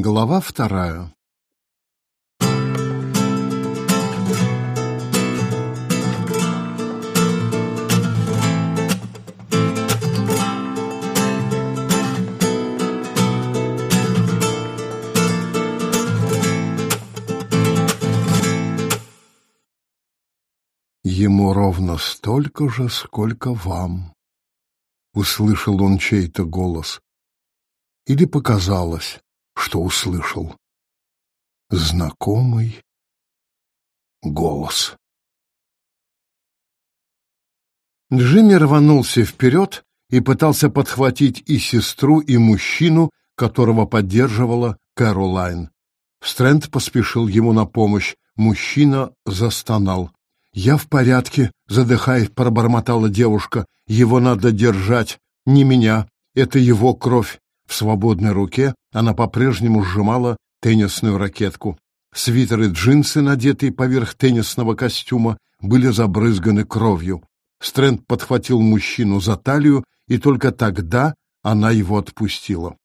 Глава вторая Ему ровно столько же, сколько вам. Услышал он чей-то голос. Или показалось, что услышал. Знакомый голос. Джимми рванулся вперед и пытался подхватить и сестру, и мужчину, которого поддерживала Кэролайн. Стрэнд поспешил ему на помощь. Мужчина застонал. «Я в порядке», — задыхаясь, пробормотала девушка. «Его надо держать, не меня. Это его кровь». В свободной руке она по-прежнему сжимала теннисную ракетку. Свитер и джинсы, надетые поверх теннисного костюма, были забрызганы кровью. Стрэнд подхватил мужчину за талию, и только тогда она его отпустила.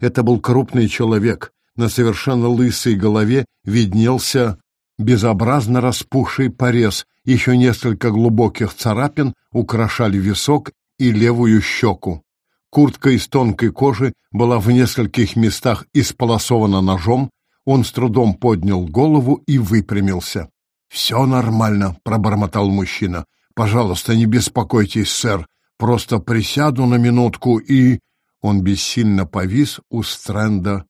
Это был крупный человек. На совершенно лысой голове виднелся безобразно распухший порез, еще несколько глубоких царапин украшали висок и левую щеку. Куртка из тонкой кожи была в нескольких местах исполосована ножом, он с трудом поднял голову и выпрямился. «Все нормально», — пробормотал мужчина. «Пожалуйста, не беспокойтесь, сэр. Просто присяду на минутку и...» Он бессильно повис у Стрэнда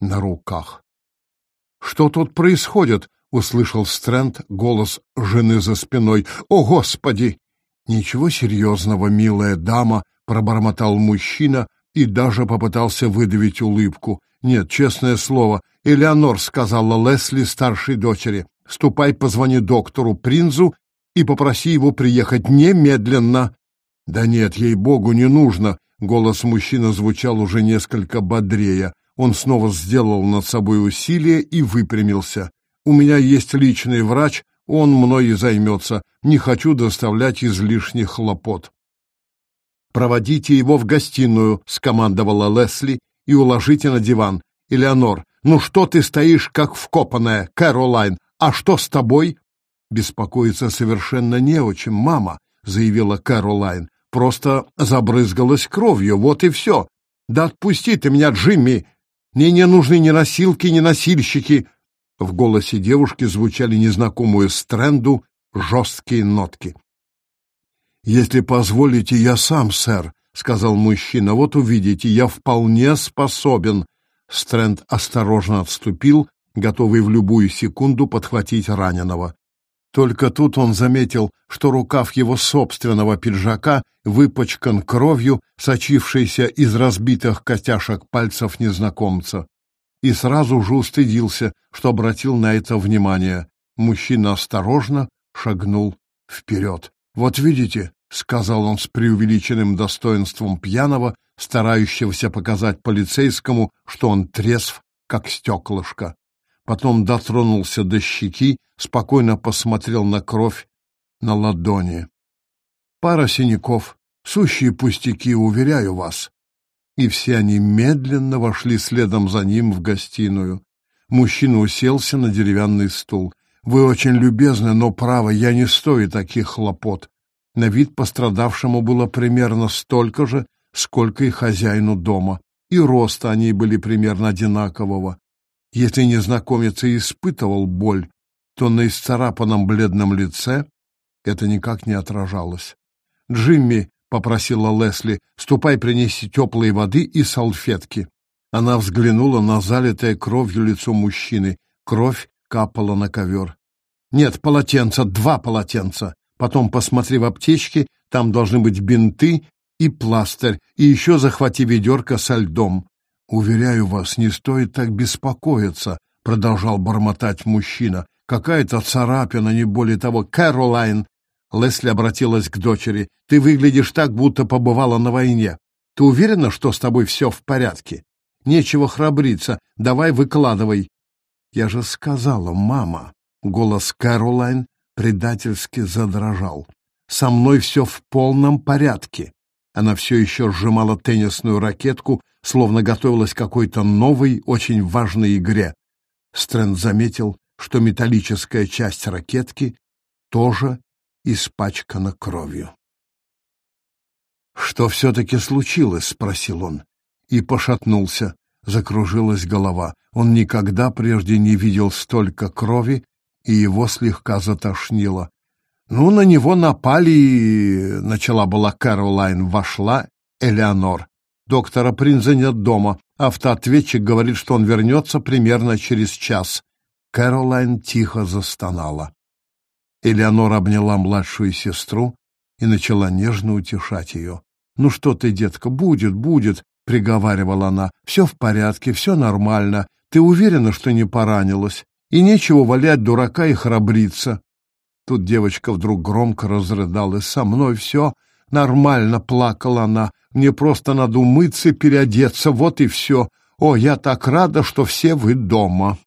на руках. «Что тут происходит?» услышал Стрэнд голос жены за спиной. «О, Господи!» «Ничего серьезного, милая дама», — пробормотал мужчина и даже попытался выдавить улыбку. «Нет, честное слово, Элеонор сказала Лесли, старшей дочери, ступай, позвони доктору Принзу и попроси его приехать немедленно». «Да нет, ей-богу, не нужно», — голос мужчины звучал уже несколько бодрее. Он снова сделал над собой усилие и выпрямился. У меня есть личный врач, он мной и займется. Не хочу доставлять излишних хлопот. «Проводите его в гостиную», — скомандовала Лесли, — «и уложите на диван. Элеонор, ну что ты стоишь, как вкопанная, Кэролайн? А что с тобой?» «Беспокоиться совершенно не о чем, мама», — заявила Кэролайн. «Просто забрызгалась кровью, вот и все. Да отпусти ты меня, Джимми! Мне не нужны ни носилки, ни носильщики. В голосе девушки звучали незнакомые Стрэнду жесткие нотки. «Если позволите, я сам, сэр», — сказал мужчина. «Вот увидите, я вполне способен». Стрэнд осторожно отступил, готовый в любую секунду подхватить раненого. Только тут он заметил, что рукав его собственного пиджака выпачкан кровью, сочившейся из разбитых костяшек пальцев незнакомца и сразу же устыдился, что обратил на это внимание. Мужчина осторожно шагнул вперед. «Вот видите», — сказал он с преувеличенным достоинством пьяного, старающегося показать полицейскому, что он трезв, как стеклышко. Потом дотронулся до щеки, спокойно посмотрел на кровь на ладони. «Пара синяков, сущие пустяки, уверяю вас и все они медленно вошли следом за ним в гостиную. Мужчина уселся на деревянный стул. «Вы очень любезны, но, право, я не стою таких хлопот». На вид пострадавшему было примерно столько же, сколько и хозяину дома, и роста они были примерно одинакового. Если незнакомец и испытывал боль, то на исцарапанном бледном лице это никак не отражалось. Джимми — попросила Лесли, — «ступай принеси теплой воды и салфетки». Она взглянула на залитое кровью лицо мужчины. Кровь капала на ковер. «Нет, полотенца, два полотенца. Потом посмотри в аптечке, там должны быть бинты и пластырь, и еще захвати ведерко со льдом». «Уверяю вас, не стоит так беспокоиться», — продолжал бормотать мужчина. «Какая-то царапина, не более того. Кэролайн, Лесли обратилась к дочери. «Ты выглядишь так, будто побывала на войне. Ты уверена, что с тобой все в порядке? Нечего храбриться. Давай выкладывай». «Я же сказала, мама». Голос Кэролайн предательски задрожал. «Со мной все в полном порядке». Она все еще сжимала теннисную ракетку, словно готовилась к какой-то новой, очень важной игре. Стрэнд заметил, что металлическая часть ракетки тоже испачкана кровью. «Что все-таки случилось?» — спросил он. И пошатнулся, закружилась голова. Он никогда прежде не видел столько крови, и его слегка затошнило. «Ну, на него напали...» — начала была Кэролайн. Вошла Элеонор. «Доктора Принза нет дома. Автоответчик говорит, что он вернется примерно через час». Кэролайн тихо застонала. Элеонор обняла младшую сестру и начала нежно утешать ее. «Ну что ты, детка, будет, будет», — приговаривала она. «Все в порядке, все нормально. Ты уверена, что не поранилась? И нечего валять дурака и храбриться». Тут девочка вдруг громко разрыдалась. «Со мной все нормально», — плакала она. «Мне просто надо умыться и переодеться, вот и все. О, я так рада, что все вы дома».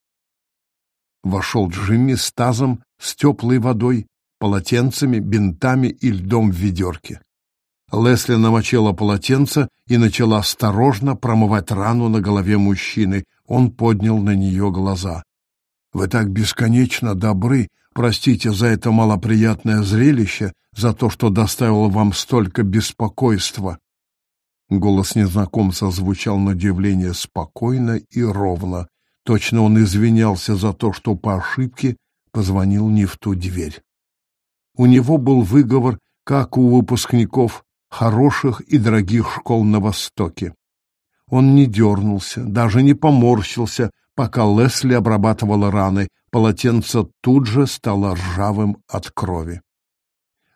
Вошел Джимми с тазом, с теплой водой, полотенцами, бинтами и льдом в ведерке. Лесли намочила полотенце и начала осторожно промывать рану на голове мужчины. Он поднял на нее глаза. «Вы так бесконечно добры. Простите за это малоприятное зрелище, за то, что доставило вам столько беспокойства». Голос незнакомца звучал на удивление спокойно и ровно. Точно он извинялся за то, что по ошибке позвонил не в ту дверь. У него был выговор, как у выпускников хороших и дорогих школ на Востоке. Он не дернулся, даже не поморщился, пока Лесли обрабатывала раны. Полотенце тут же стало ржавым от крови.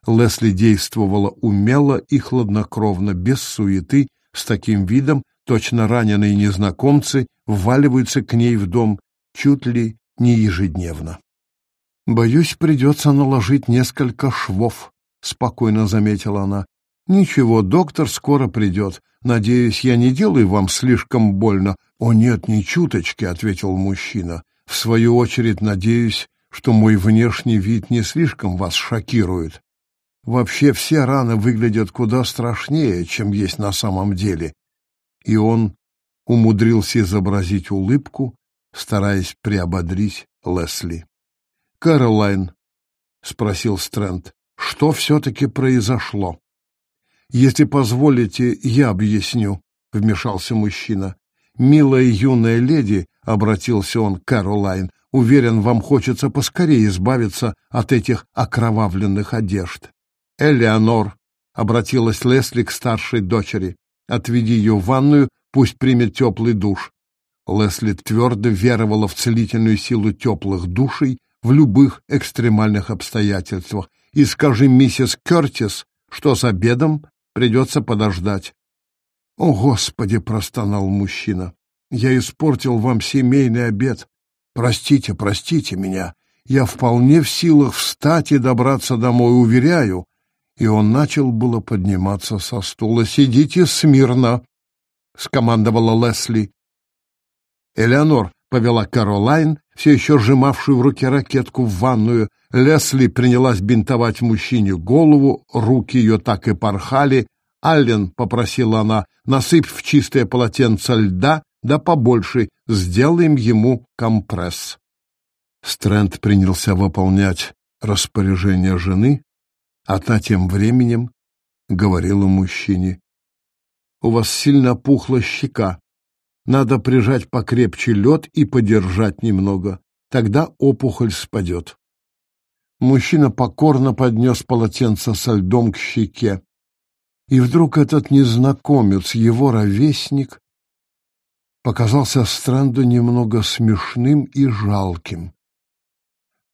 Лесли действовала умело и хладнокровно, без суеты, с таким видом, точно раненые незнакомцы вваливаются к ней в дом чуть ли не ежедневно. «Боюсь, придется наложить несколько швов», — спокойно заметила она. «Ничего, доктор скоро придет. Надеюсь, я не делаю вам слишком больно». «О, нет, ни чуточки», — ответил мужчина. «В свою очередь, надеюсь, что мой внешний вид не слишком вас шокирует. Вообще все раны выглядят куда страшнее, чем есть на самом деле». И он умудрился изобразить улыбку, стараясь приободрить Лесли. «Кэролайн», — спросил Стрэнд, — «что все-таки произошло?» «Если позволите, я объясню», — вмешался мужчина. «Милая юная леди», — обратился он к Кэролайн, — «уверен, вам хочется поскорее избавиться от этих окровавленных одежд». «Элеонор», — обратилась Лесли к старшей дочери, — «отведи ее в ванную, пусть примет теплый душ». Лесли твердо веровала в целительную силу теплых душей в любых экстремальных обстоятельствах. И скажи миссис Кертис, что с обедом Придется подождать. — О, Господи! — простонал мужчина. — Я испортил вам семейный обед. Простите, простите меня. Я вполне в силах встать и добраться домой, уверяю. И он начал было подниматься со стула. «Сидите смирно!» — скомандовала Лесли. Элеонор повела Каролайн, все еще сжимавшую в руке ракетку, в ванную. Лесли принялась бинтовать мужчине голову, руки ее так и порхали. «Аллен», — попросила она, — «насыпь в чистое полотенце льда, да побольше, сделаем ему компресс». Стрэнд принялся выполнять распоряжение жены, а та тем временем говорила мужчине. «У вас сильно пухла щека. Надо прижать покрепче лед и подержать немного. Тогда опухоль спадет. Мужчина покорно поднес полотенце со льдом к щеке. И вдруг этот незнакомец, его ровесник, показался Странду немного смешным и жалким.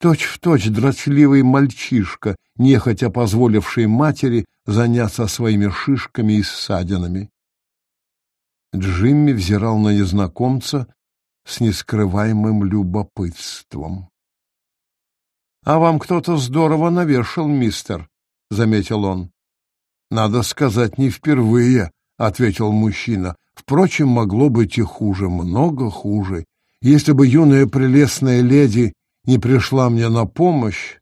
Точь-в-точь точь дрочливый мальчишка, нехотя позволивший матери заняться своими шишками и ссадинами. Джимми взирал на незнакомца с нескрываемым любопытством. — А вам кто-то здорово навешал, мистер, — заметил он. — Надо сказать, не впервые, — ответил мужчина. Впрочем, могло быть и хуже, много хуже. Если бы юная прелестная леди не пришла мне на помощь,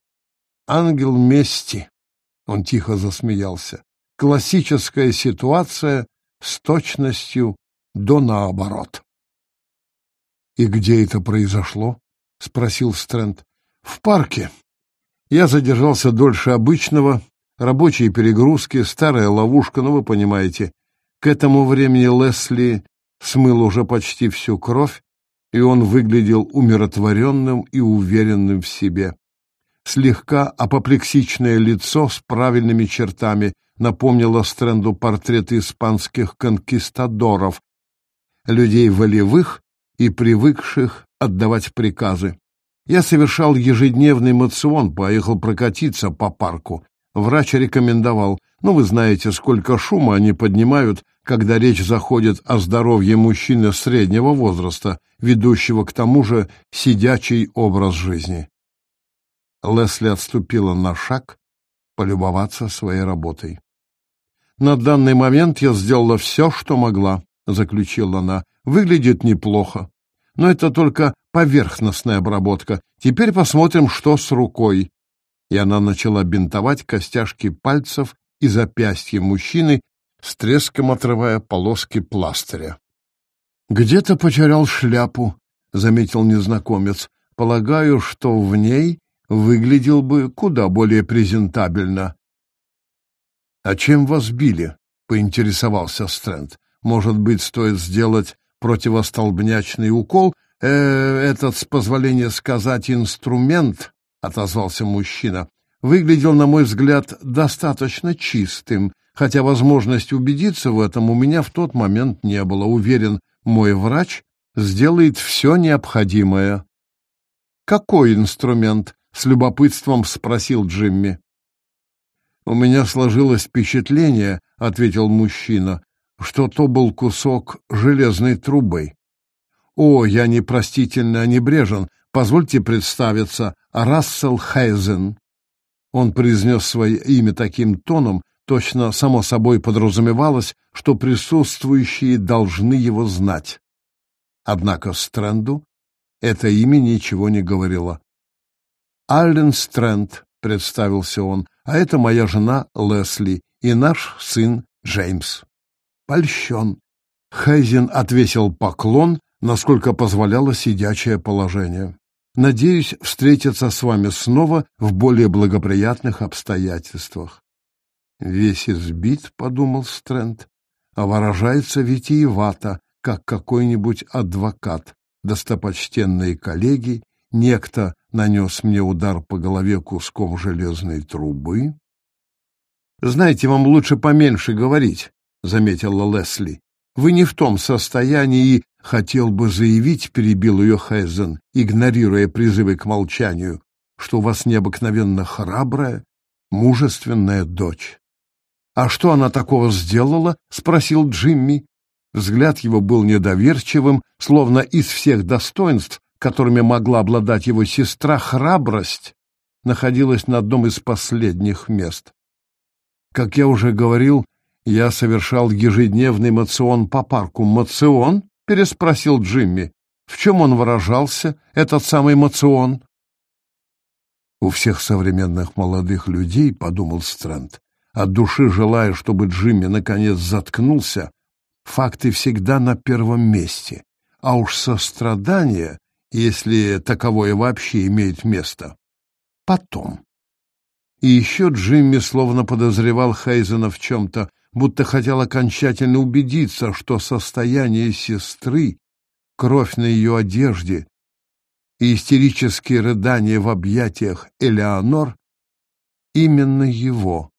ангел мести, — он тихо засмеялся, Классическая ситуация с точностью до наоборот. «И где это произошло?» — спросил Стрэнд. «В парке. Я задержался дольше обычного. Рабочие перегрузки, старая ловушка, ну вы понимаете. К этому времени Лесли смыл уже почти всю кровь, и он выглядел умиротворенным и уверенным в себе. Слегка апоплексичное лицо с правильными чертами напомнило Стрэнду портреты испанских конкистадоров, людей волевых и привыкших отдавать приказы. Я совершал ежедневный мацион, поехал прокатиться по парку. Врач рекомендовал. Ну, вы знаете, сколько шума они поднимают, когда речь заходит о здоровье мужчины среднего возраста, ведущего к тому же сидячий образ жизни. Лесли отступила на шаг, полюбоваться своей работой. «На данный момент я сделала все, что могла», — заключила она. «Выглядит неплохо. Но это только поверхностная обработка. Теперь посмотрим, что с рукой». И она начала бинтовать костяшки пальцев и запястья мужчины, с треском отрывая полоски пластыря. «Где-то потерял шляпу», — заметил незнакомец. «Полагаю, что в ней выглядел бы куда более презентабельно». «А чем вас били?» — поинтересовался Стрэнд. «Может быть, стоит сделать противостолбнячный укол? Э, этот, с позволения сказать, инструмент, — отозвался мужчина, — выглядел, на мой взгляд, достаточно чистым, хотя возможность убедиться в этом у меня в тот момент не было. Уверен, мой врач сделает все необходимое. «Какой инструмент?» — с любопытством спросил Джимми. «У меня сложилось впечатление», — ответил мужчина, что то был кусок железной трубы. «О, я непростительно небрежен. Позвольте представиться, Рассел Хейзен». Он произнес свое имя таким тоном, точно само собой подразумевалось, что присутствующие должны его знать. Однако Стрэнду это имя ничего не говорило. «Аллен Стрэнд», — представился он, — «а это моя жена Лесли и наш сын Джеймс» польщен. Хайзен отвесил поклон, насколько позволяло сидячее положение. Надеюсь встретиться с вами снова в более благоприятных обстоятельствах. Весь избит, — подумал Стрэнд, — а выражается витиевато, как какой-нибудь адвокат. Достопочтенные коллеги, некто нанес мне удар по голове куском железной трубы. Знаете, вам лучше поменьше говорить, — заметила Лесли. «Вы не в том состоянии, хотел бы заявить, — перебил ее Хайзен, игнорируя призывы к молчанию, — что у вас необыкновенно храбрая, мужественная дочь». «А что она такого сделала?» — спросил Джимми. Взгляд его был недоверчивым, словно из всех достоинств, которыми могла обладать его сестра, храбрость находилась на одном из последних мест. Как я уже говорил, я совершал ежедневный мацион по парку. Мацион? переспросил Джимми. В чем он выражался, этот самый мацион? У всех современных молодых людей, подумал Стрэнд, от души желая, чтобы Джимми наконец заткнулся, факты всегда на первом месте, а уж сострадание, если таковое вообще имеет место, потом. И еще Джимми словно подозревал Хейзена в чем-то, будто хотел окончательно убедиться, что состояние сестры, кровь на ее одежде и истерические рыдания в объятиях Элеонор именно его,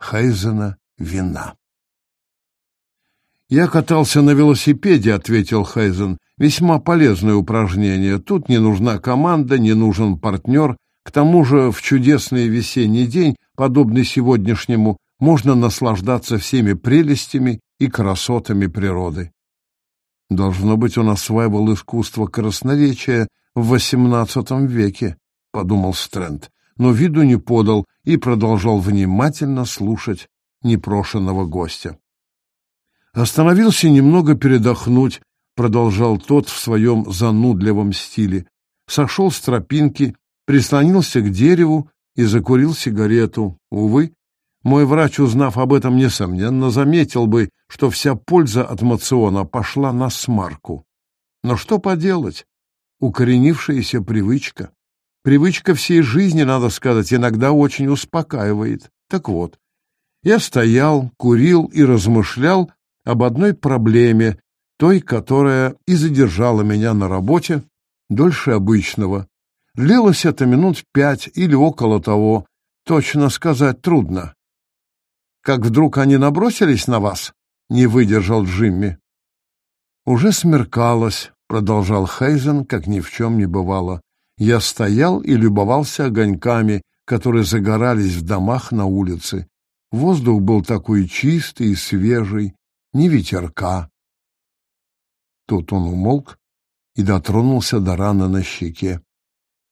Хейзена, вина. «Я катался на велосипеде», — ответил Хейзен. «Весьма полезное упражнение. Тут не нужна команда, не нужен партнер. К тому же в чудесный весенний день, подобный сегодняшнему, можно наслаждаться всеми прелестями и красотами природы. Должно быть, он осваивал искусство красноречия в XVIII веке, — подумал Стрэнд, но виду не подал и продолжал внимательно слушать непрошенного гостя. Остановился немного передохнуть, — продолжал тот в своем занудливом стиле. Сошел с тропинки, прислонился к дереву и закурил сигарету. Увы, Мой врач, узнав об этом, несомненно, заметил бы, что вся польза от мациона пошла на смарку. Но что поделать? Укоренившаяся привычка. Привычка всей жизни, надо сказать, иногда очень успокаивает. Так вот, я стоял, курил и размышлял об одной проблеме, той, которая и задержала меня на работе дольше обычного. Длилось это минут пять или около того, точно сказать трудно. Как вдруг они набросились на вас? Не выдержал Джимми. Уже смеркалось, продолжал Хейзен, как ни в чем не бывало. Я стоял и любовался огоньками, которые загорались в домах на улице. Воздух был такой чистый и свежий, ни ветерка. Тут он умолк и дотронулся до раны на щеке.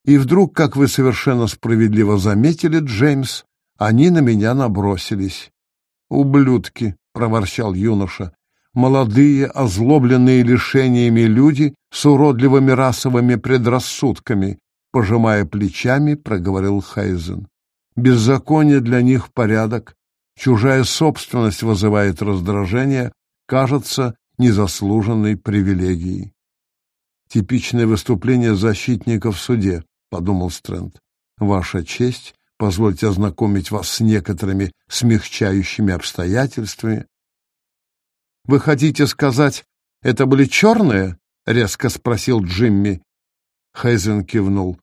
И вдруг, как вы совершенно справедливо заметили, Джеймс, они на меня набросились. «Ублюдки!» — проворчал юноша. «Молодые, озлобленные лишениями люди с уродливыми расовыми предрассудками», — пожимая плечами, проговорил Хайзен. «Беззаконие для них порядок, чужая собственность вызывает раздражение, кажется незаслуженной привилегией». «Типичное выступление защитника в суде», — подумал Стрэнд. «Ваша честь Позвольте ознакомить вас с некоторыми смягчающими обстоятельствами. Вы хотите сказать, это были черные? резко спросил Джимми. Хейзен кивнул.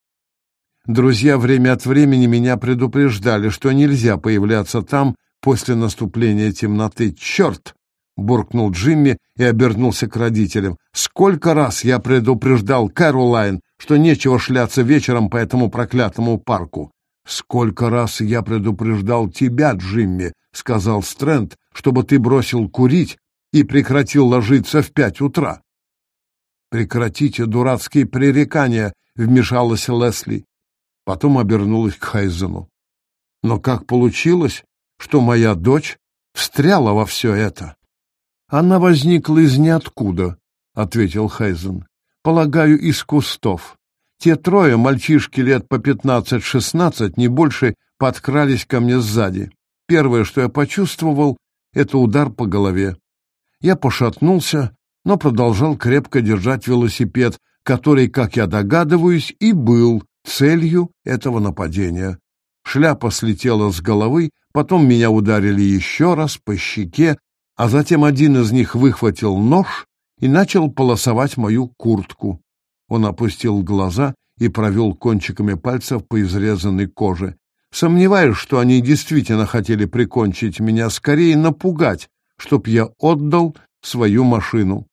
Друзья время от времени меня предупреждали, что нельзя появляться там после наступления темноты. Черт! Буркнул Джимми и обернулся к родителям. Сколько раз я предупреждал Кэролайн, что нечего шляться вечером по этому проклятому парку. «Сколько раз я предупреждал тебя, Джимми», — сказал Стрэнд, «чтобы ты бросил курить и прекратил ложиться в пять утра». «Прекратите дурацкие пререкания», — вмешалась Лесли. Потом обернулась к Хайзену. «Но как получилось, что моя дочь встряла во все это?» «Она возникла из ниоткуда», — ответил Хайзен. «Полагаю, из кустов. Те трое, мальчишки лет по пятнадцать-шестнадцать, не больше, подкрались ко мне сзади. Первое, что я почувствовал, это удар по голове. Я пошатнулся, но продолжал крепко держать велосипед, который, как я догадываюсь, и был целью этого нападения. Шляпа слетела с головы, потом меня ударили еще раз по щеке, а затем один из них выхватил нож и начал полосовать мою куртку. Он опустил глаза и провел кончиками пальцев по изрезанной коже. Сомневаюсь, что они действительно хотели прикончить меня, скорее напугать, чтоб я отдал свою машину.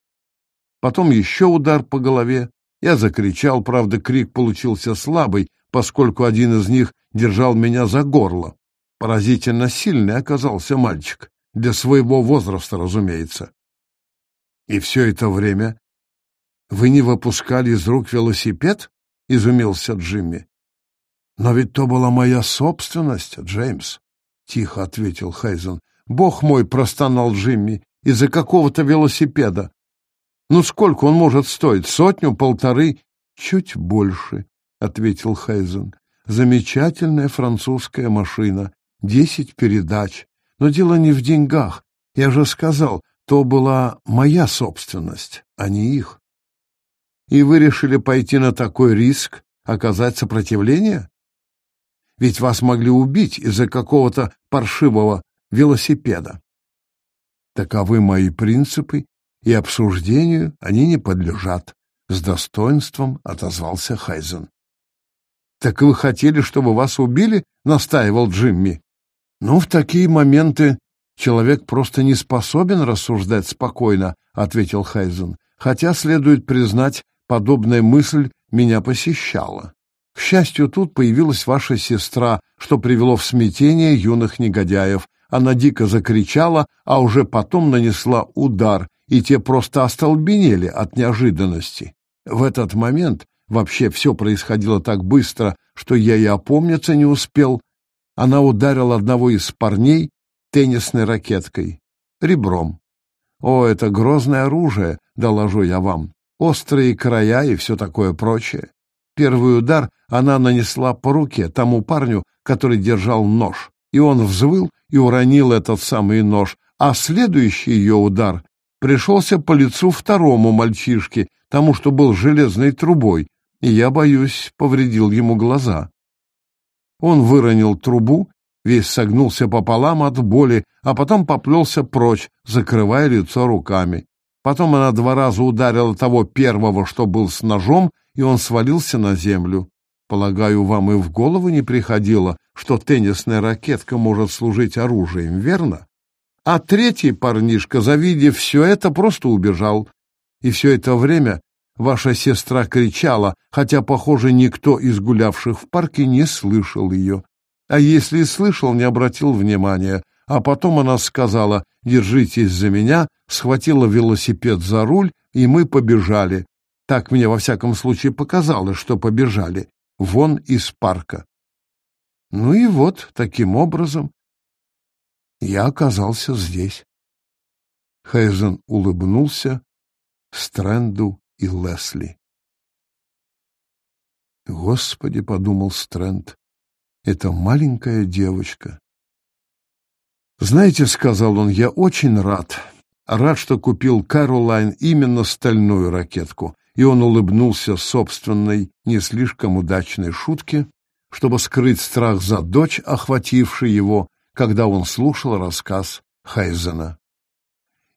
Потом еще удар по голове. Я закричал, правда, крик получился слабый, поскольку один из них держал меня за горло. Поразительно сильный оказался мальчик, для своего возраста, разумеется. И все это время вы не выпускали из рук велосипед? изумился Джимми. Но ведь то была моя собственность, Джеймс, тихо ответил Хейзен. Бог мой, простонал Джимми, из-за какого-то велосипеда. Ну сколько он может стоить? Сотню, полторы? Чуть больше, ответил Хейзен. Замечательная французская машина, десять передач. Но дело не в деньгах. Я же сказал, то была моя собственность, а не их. И вы решили пойти на такой риск, оказать сопротивление? Ведь вас могли убить из-за какого-то паршивого велосипеда. Таковы мои принципы, и обсуждению они не подлежат. С достоинством отозвался Хайзен. «Так вы хотели, чтобы вас убили?» — настаивал Джимми. «Ну, в такие моменты человек просто не способен рассуждать спокойно», — ответил Хайзен. «Хотя, следует признать, подобная мысль меня посещала. К счастью, тут появилась ваша сестра, что привело в смятение юных негодяев. Она дико закричала, а уже потом нанесла удар, и те просто остолбенели от неожиданности. В этот момент вообще все происходило так быстро, что я и опомниться не успел. Она ударила одного из парней теннисной ракеткой, ребром. О, это грозное оружие, доложу я вам острые края и все такое прочее. Первый удар она нанесла по руке тому парню, который держал нож. И он взвыл и уронил этот самый нож, а следующий ее удар пришелся по лицу второму мальчишке, тому, что был железной трубой, и, я боюсь, повредил ему глаза. Он выронил трубу, весь согнулся пополам от боли, а потом поплелся прочь, закрывая лицо руками. Потом она два раза ударила того первого, что был с ножом, и он свалился на землю. Полагаю, вам и в голову не приходило, что теннисная ракетка может служить оружием, верно? А третий парнишка, завидев все это, просто убежал. И все это время ваша сестра кричала, хотя, похоже, никто из гулявших в парке не слышал ее. А если и слышал, не обратил внимания. А потом она сказала «Держитесь за меня», схватила велосипед за руль, и мы побежали. Так мне, во всяком случае, показалось, что побежали. Вон из парка. Ну и вот, таким образом, я оказался здесь. Хейзен улыбнулся Стрэнду и Лесли. Господи, подумал Стрэнд, это маленькая девочка. Знаете, сказал он, я очень рад. Рад, что купил Кэролайн именно стальную ракетку. И он улыбнулся собственной, не слишком удачной шутке, чтобы скрыть страх за дочь, охвативший его, когда он слушал рассказ Хайзена.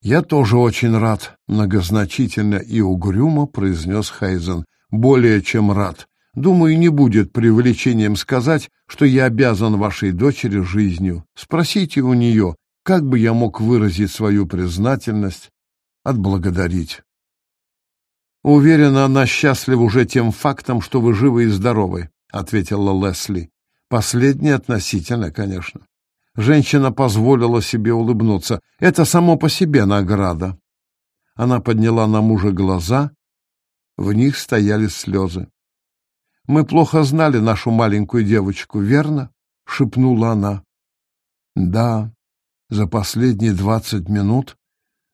«Я тоже очень рад», — многозначительно и угрюмо произнес Хайзен. «Более чем рад. Думаю, не будет привлечением сказать, что я обязан вашей дочери жизнью. Спросите у нее, как бы я мог выразить свою признательность, отблагодарить». «Уверена, она счастлива уже тем фактом, что вы живы и здоровы», — ответила Лесли. «Последнее относительно, конечно». Женщина позволила себе улыбнуться. Это само по себе награда. Она подняла на мужа глаза, в них стояли слезы. «Мы плохо знали нашу маленькую девочку, верно?» — шепнула она. «Да, за последние двадцать минут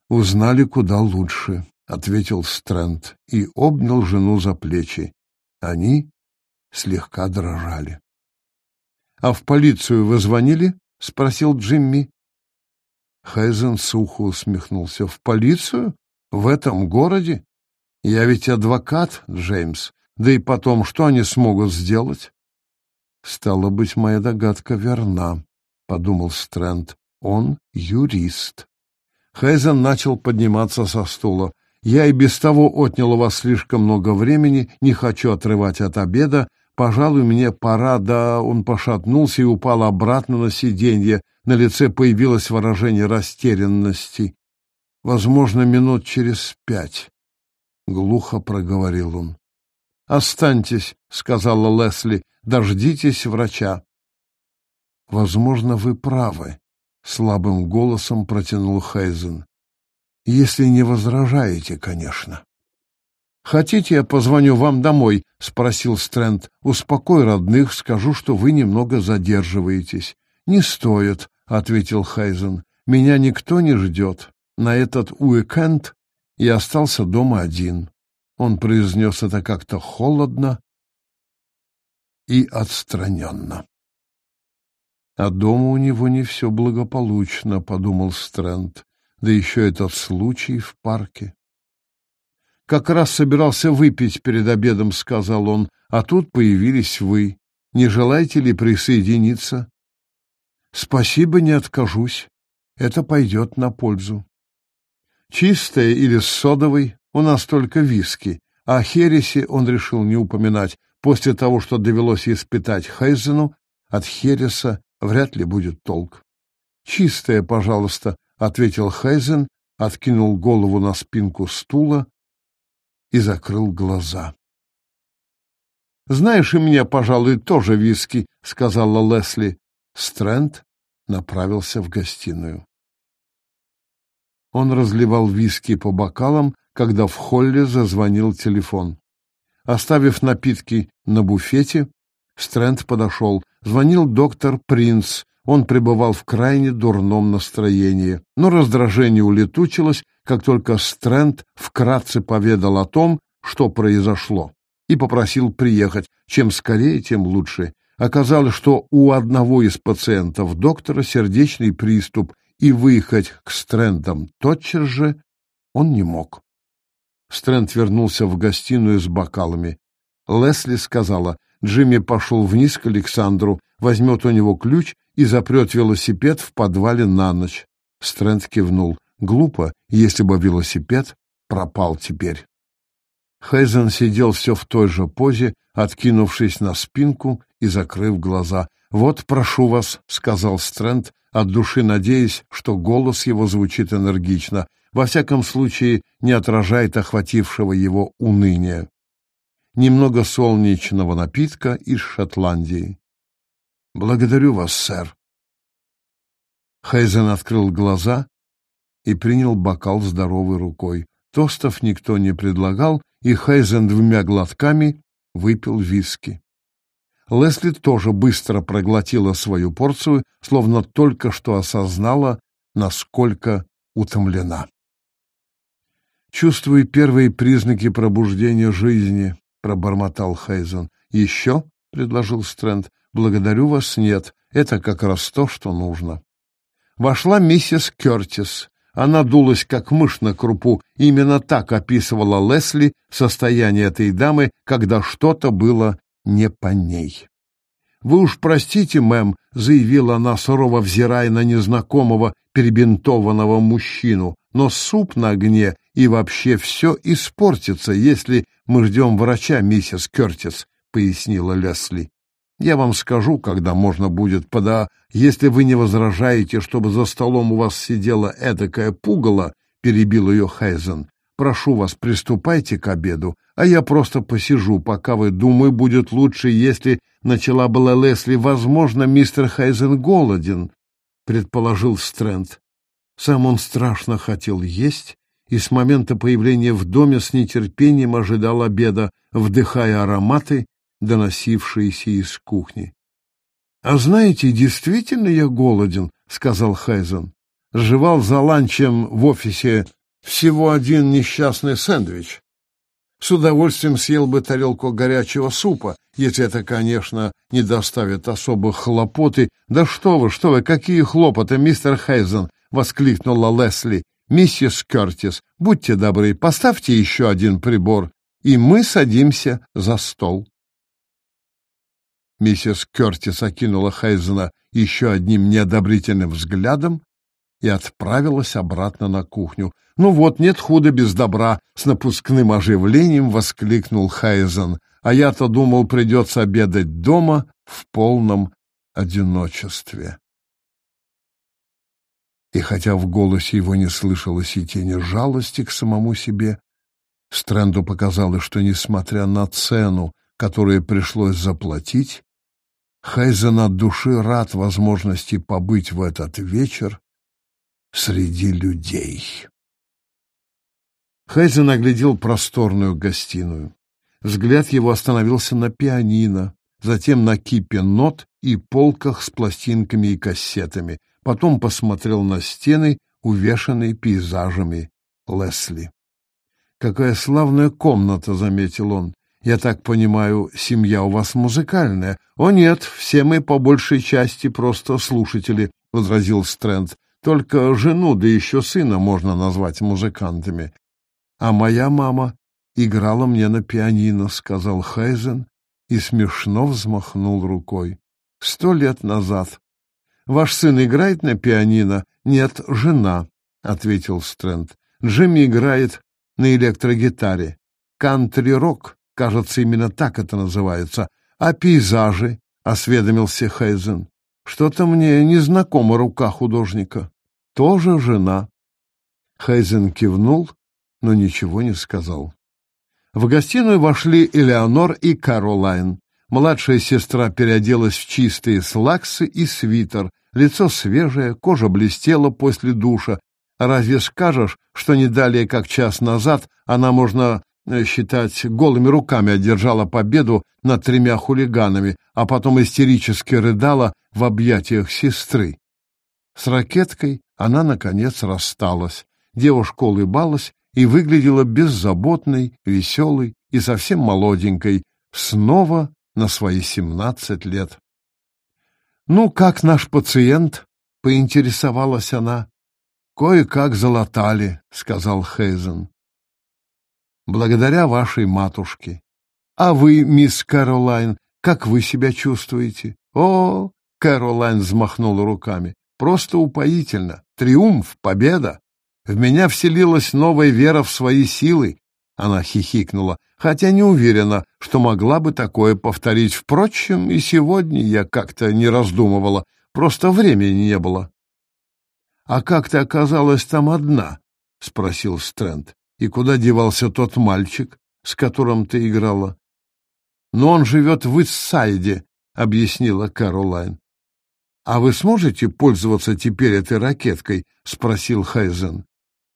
узнали куда лучше», — ответил Стрэнд и обнял жену за плечи. Они слегка дрожали. «А в полицию вы звонили?» — спросил Джимми. Хайзен сухо усмехнулся. — В полицию? В этом городе? Я ведь адвокат, Джеймс. Да и потом, что они смогут сделать? — Стало быть, моя догадка верна, — подумал Стрэнд. Он юрист. Хайзен начал подниматься со стула. Я и без того отнял у вас слишком много времени, не хочу отрывать от обеда, Пожалуй, мне пора, да он пошатнулся и упал обратно на сиденье. На лице появилось выражение растерянности. Возможно, минут через пять. Глухо проговорил он. «Останьтесь», — сказала Лесли, — «дождитесь врача». «Возможно, вы правы», — слабым голосом протянул Хейзен. «Если не возражаете, конечно». «Хотите, я позвоню вам домой?» — спросил Стрэнд. «Успокой родных, скажу, что вы немного задерживаетесь». «Не стоит», — ответил Хайзен. «Меня никто не ждет. На этот уикенд я остался дома один». Он произнес это как-то холодно и отстраненно. «А дома у него не все благополучно», — подумал Стрэнд. «Да еще этот случай в парке». Как раз собирался выпить перед обедом, сказал он, а тут появились вы. Не желаете ли присоединиться? Спасибо, не откажусь. Это пойдет на пользу. Чистая или с содовой, у нас только виски, а о Хересе он решил не упоминать. После того, что довелось испытать Хейзену, от Хереса вряд ли будет толк. «Чистая, пожалуйста», — ответил Хейзен, откинул голову на спинку стула и закрыл глаза. «Знаешь, и мне, пожалуй, тоже виски», — сказала Лесли. Стрэнд направился в гостиную. Он разливал виски по бокалам, когда в холле зазвонил телефон. Оставив напитки на буфете, Стрэнд подошел. Звонил доктор Принц. Он пребывал в крайне дурном настроении, но раздражение улетучилось, как только Стрэнд вкратце поведал о том, что произошло, и попросил приехать. Чем скорее, тем лучше. Оказалось, что у одного из пациентов доктора сердечный приступ, и выехать к Стрендам тотчас же он не мог. Стрэнд вернулся в гостиную с бокалами. Лесли сказала, Джимми пошел вниз к Александру, возьмет у него ключ и запрет велосипед в подвале на ночь. Стрэнд кивнул. Глупо, если бы велосипед пропал теперь. Хейзен сидел все в той же позе, откинувшись на спинку и закрыв глаза. «Вот, прошу вас», — сказал Стрэнд, от души надеясь, что голос его звучит энергично, во всяком случае не отражает охватившего его уныния. Немного солнечного напитка из Шотландии. «Благодарю вас, сэр». Хейзен открыл глаза и принял бокал здоровой рукой. Тостов никто не предлагал, и Хейзен двумя глотками выпил виски. Лесли тоже быстро проглотила свою порцию, словно только что осознала, насколько утомлена. «Чувствую первые признаки пробуждения жизни», — пробормотал Хейзен. «Еще?» — предложил Стрэнд. «Благодарю вас, нет. Это как раз то, что нужно». Вошла миссис Кертис. Она дулась, как мышь на крупу. Именно так описывала Лесли состояние этой дамы, когда что-то было не по ней. «Вы уж простите, мэм», — заявила она, сурово взирая на незнакомого перебинтованного мужчину, «но суп на огне и вообще все испортится, если мы ждем врача, миссис Кертис», — пояснила Лесли. «Я вам скажу, когда можно будет пода... Если вы не возражаете, чтобы за столом у вас сидела эдакая пугало», — перебил ее Хайзен, Прошу вас, приступайте к обеду, а я просто посижу, пока вы, думаю, будет лучше, если, начала была Лесли, возможно, мистер Хайзен голоден, предположил Стрэнд. Сам он страшно хотел есть и с момента появления в доме с нетерпением ожидал обеда, вдыхая ароматы, доносившиеся из кухни. — А знаете, действительно я голоден, — сказал Хайзен. Жевал за ланчем в офисе всего один несчастный сэндвич. С удовольствием съел бы тарелку горячего супа, если это, конечно, не доставит особых хлопот. И... «Да что вы, что вы, какие хлопоты, мистер Хейзен!» — воскликнула Лесли. «Миссис Кертис, будьте добры, поставьте еще один прибор, и мы садимся за стол». Миссис Кертис окинула Хейзена еще одним неодобрительным взглядом и отправилась обратно на кухню. «Ну вот, нет худа без добра!» — с напускным оживлением воскликнул Хайзен. «А я-то думал, придется обедать дома в полном одиночестве». И хотя в голосе его не слышалось и тени жалости к самому себе, Стрэнду показалось, что, несмотря на цену, которую пришлось заплатить, Хайзен от души рад возможности побыть в этот вечер среди людей. Хайзен оглядел просторную гостиную. Взгляд его остановился на пианино, затем на кипе нот и полках с пластинками и кассетами. Потом посмотрел на стены, увешанные пейзажами Лесли. «Какая славная комната», — заметил он. «Я так понимаю, семья у вас музыкальная?» «О нет, все мы по большей части просто слушатели», — возразил Стрэнд. Только жену, да еще сына можно назвать музыкантами. А моя мама играла мне на пианино, сказал Хайзен и смешно взмахнул рукой. Сто лет назад. Ваш сын играет на пианино? Нет, жена, ответил Стрэнд. Джимми играет на электрогитаре. Кантри-рок, кажется, именно так это называется. А пейзажи? осведомился Хайзен. Что-то мне незнакома рука художника. Тоже жена. Хейзен кивнул, но ничего не сказал. В гостиную вошли Элеонор и Каролайн. Младшая сестра переоделась в чистые слаксы и свитер. Лицо свежее, кожа блестела после душа. Разве скажешь, что не далее, как час назад, она, можно считать, голыми руками одержала победу над тремя хулиганами, а потом истерически рыдала в объятиях сестры. С ракеткой она, наконец, рассталась. Девушка улыбалась и выглядела беззаботной, веселой и совсем молоденькой, снова на свои семнадцать лет. «Ну, как наш пациент?» — поинтересовалась она. «Кое-как залатали», — сказал Хейзен. «Благодаря вашей матушке. А вы, мисс Кэролайн, как вы себя чувствуете?» «О!» — Кэролайн взмахнула руками. «Просто упоительно. Триумф, победа. В меня вселилась новая вера в свои силы». Она хихикнула, хотя не уверена, что могла бы такое повторить. Впрочем, и сегодня я как-то не раздумывала, просто времени не было. «А как ты оказалась там одна?» — спросил Стрэнд. «И куда девался тот мальчик, с которым ты играла?» «Но он живет в Иссайде», — объяснила Кэролайн. «А вы сможете пользоваться теперь этой ракеткой?» — спросил Хайзен.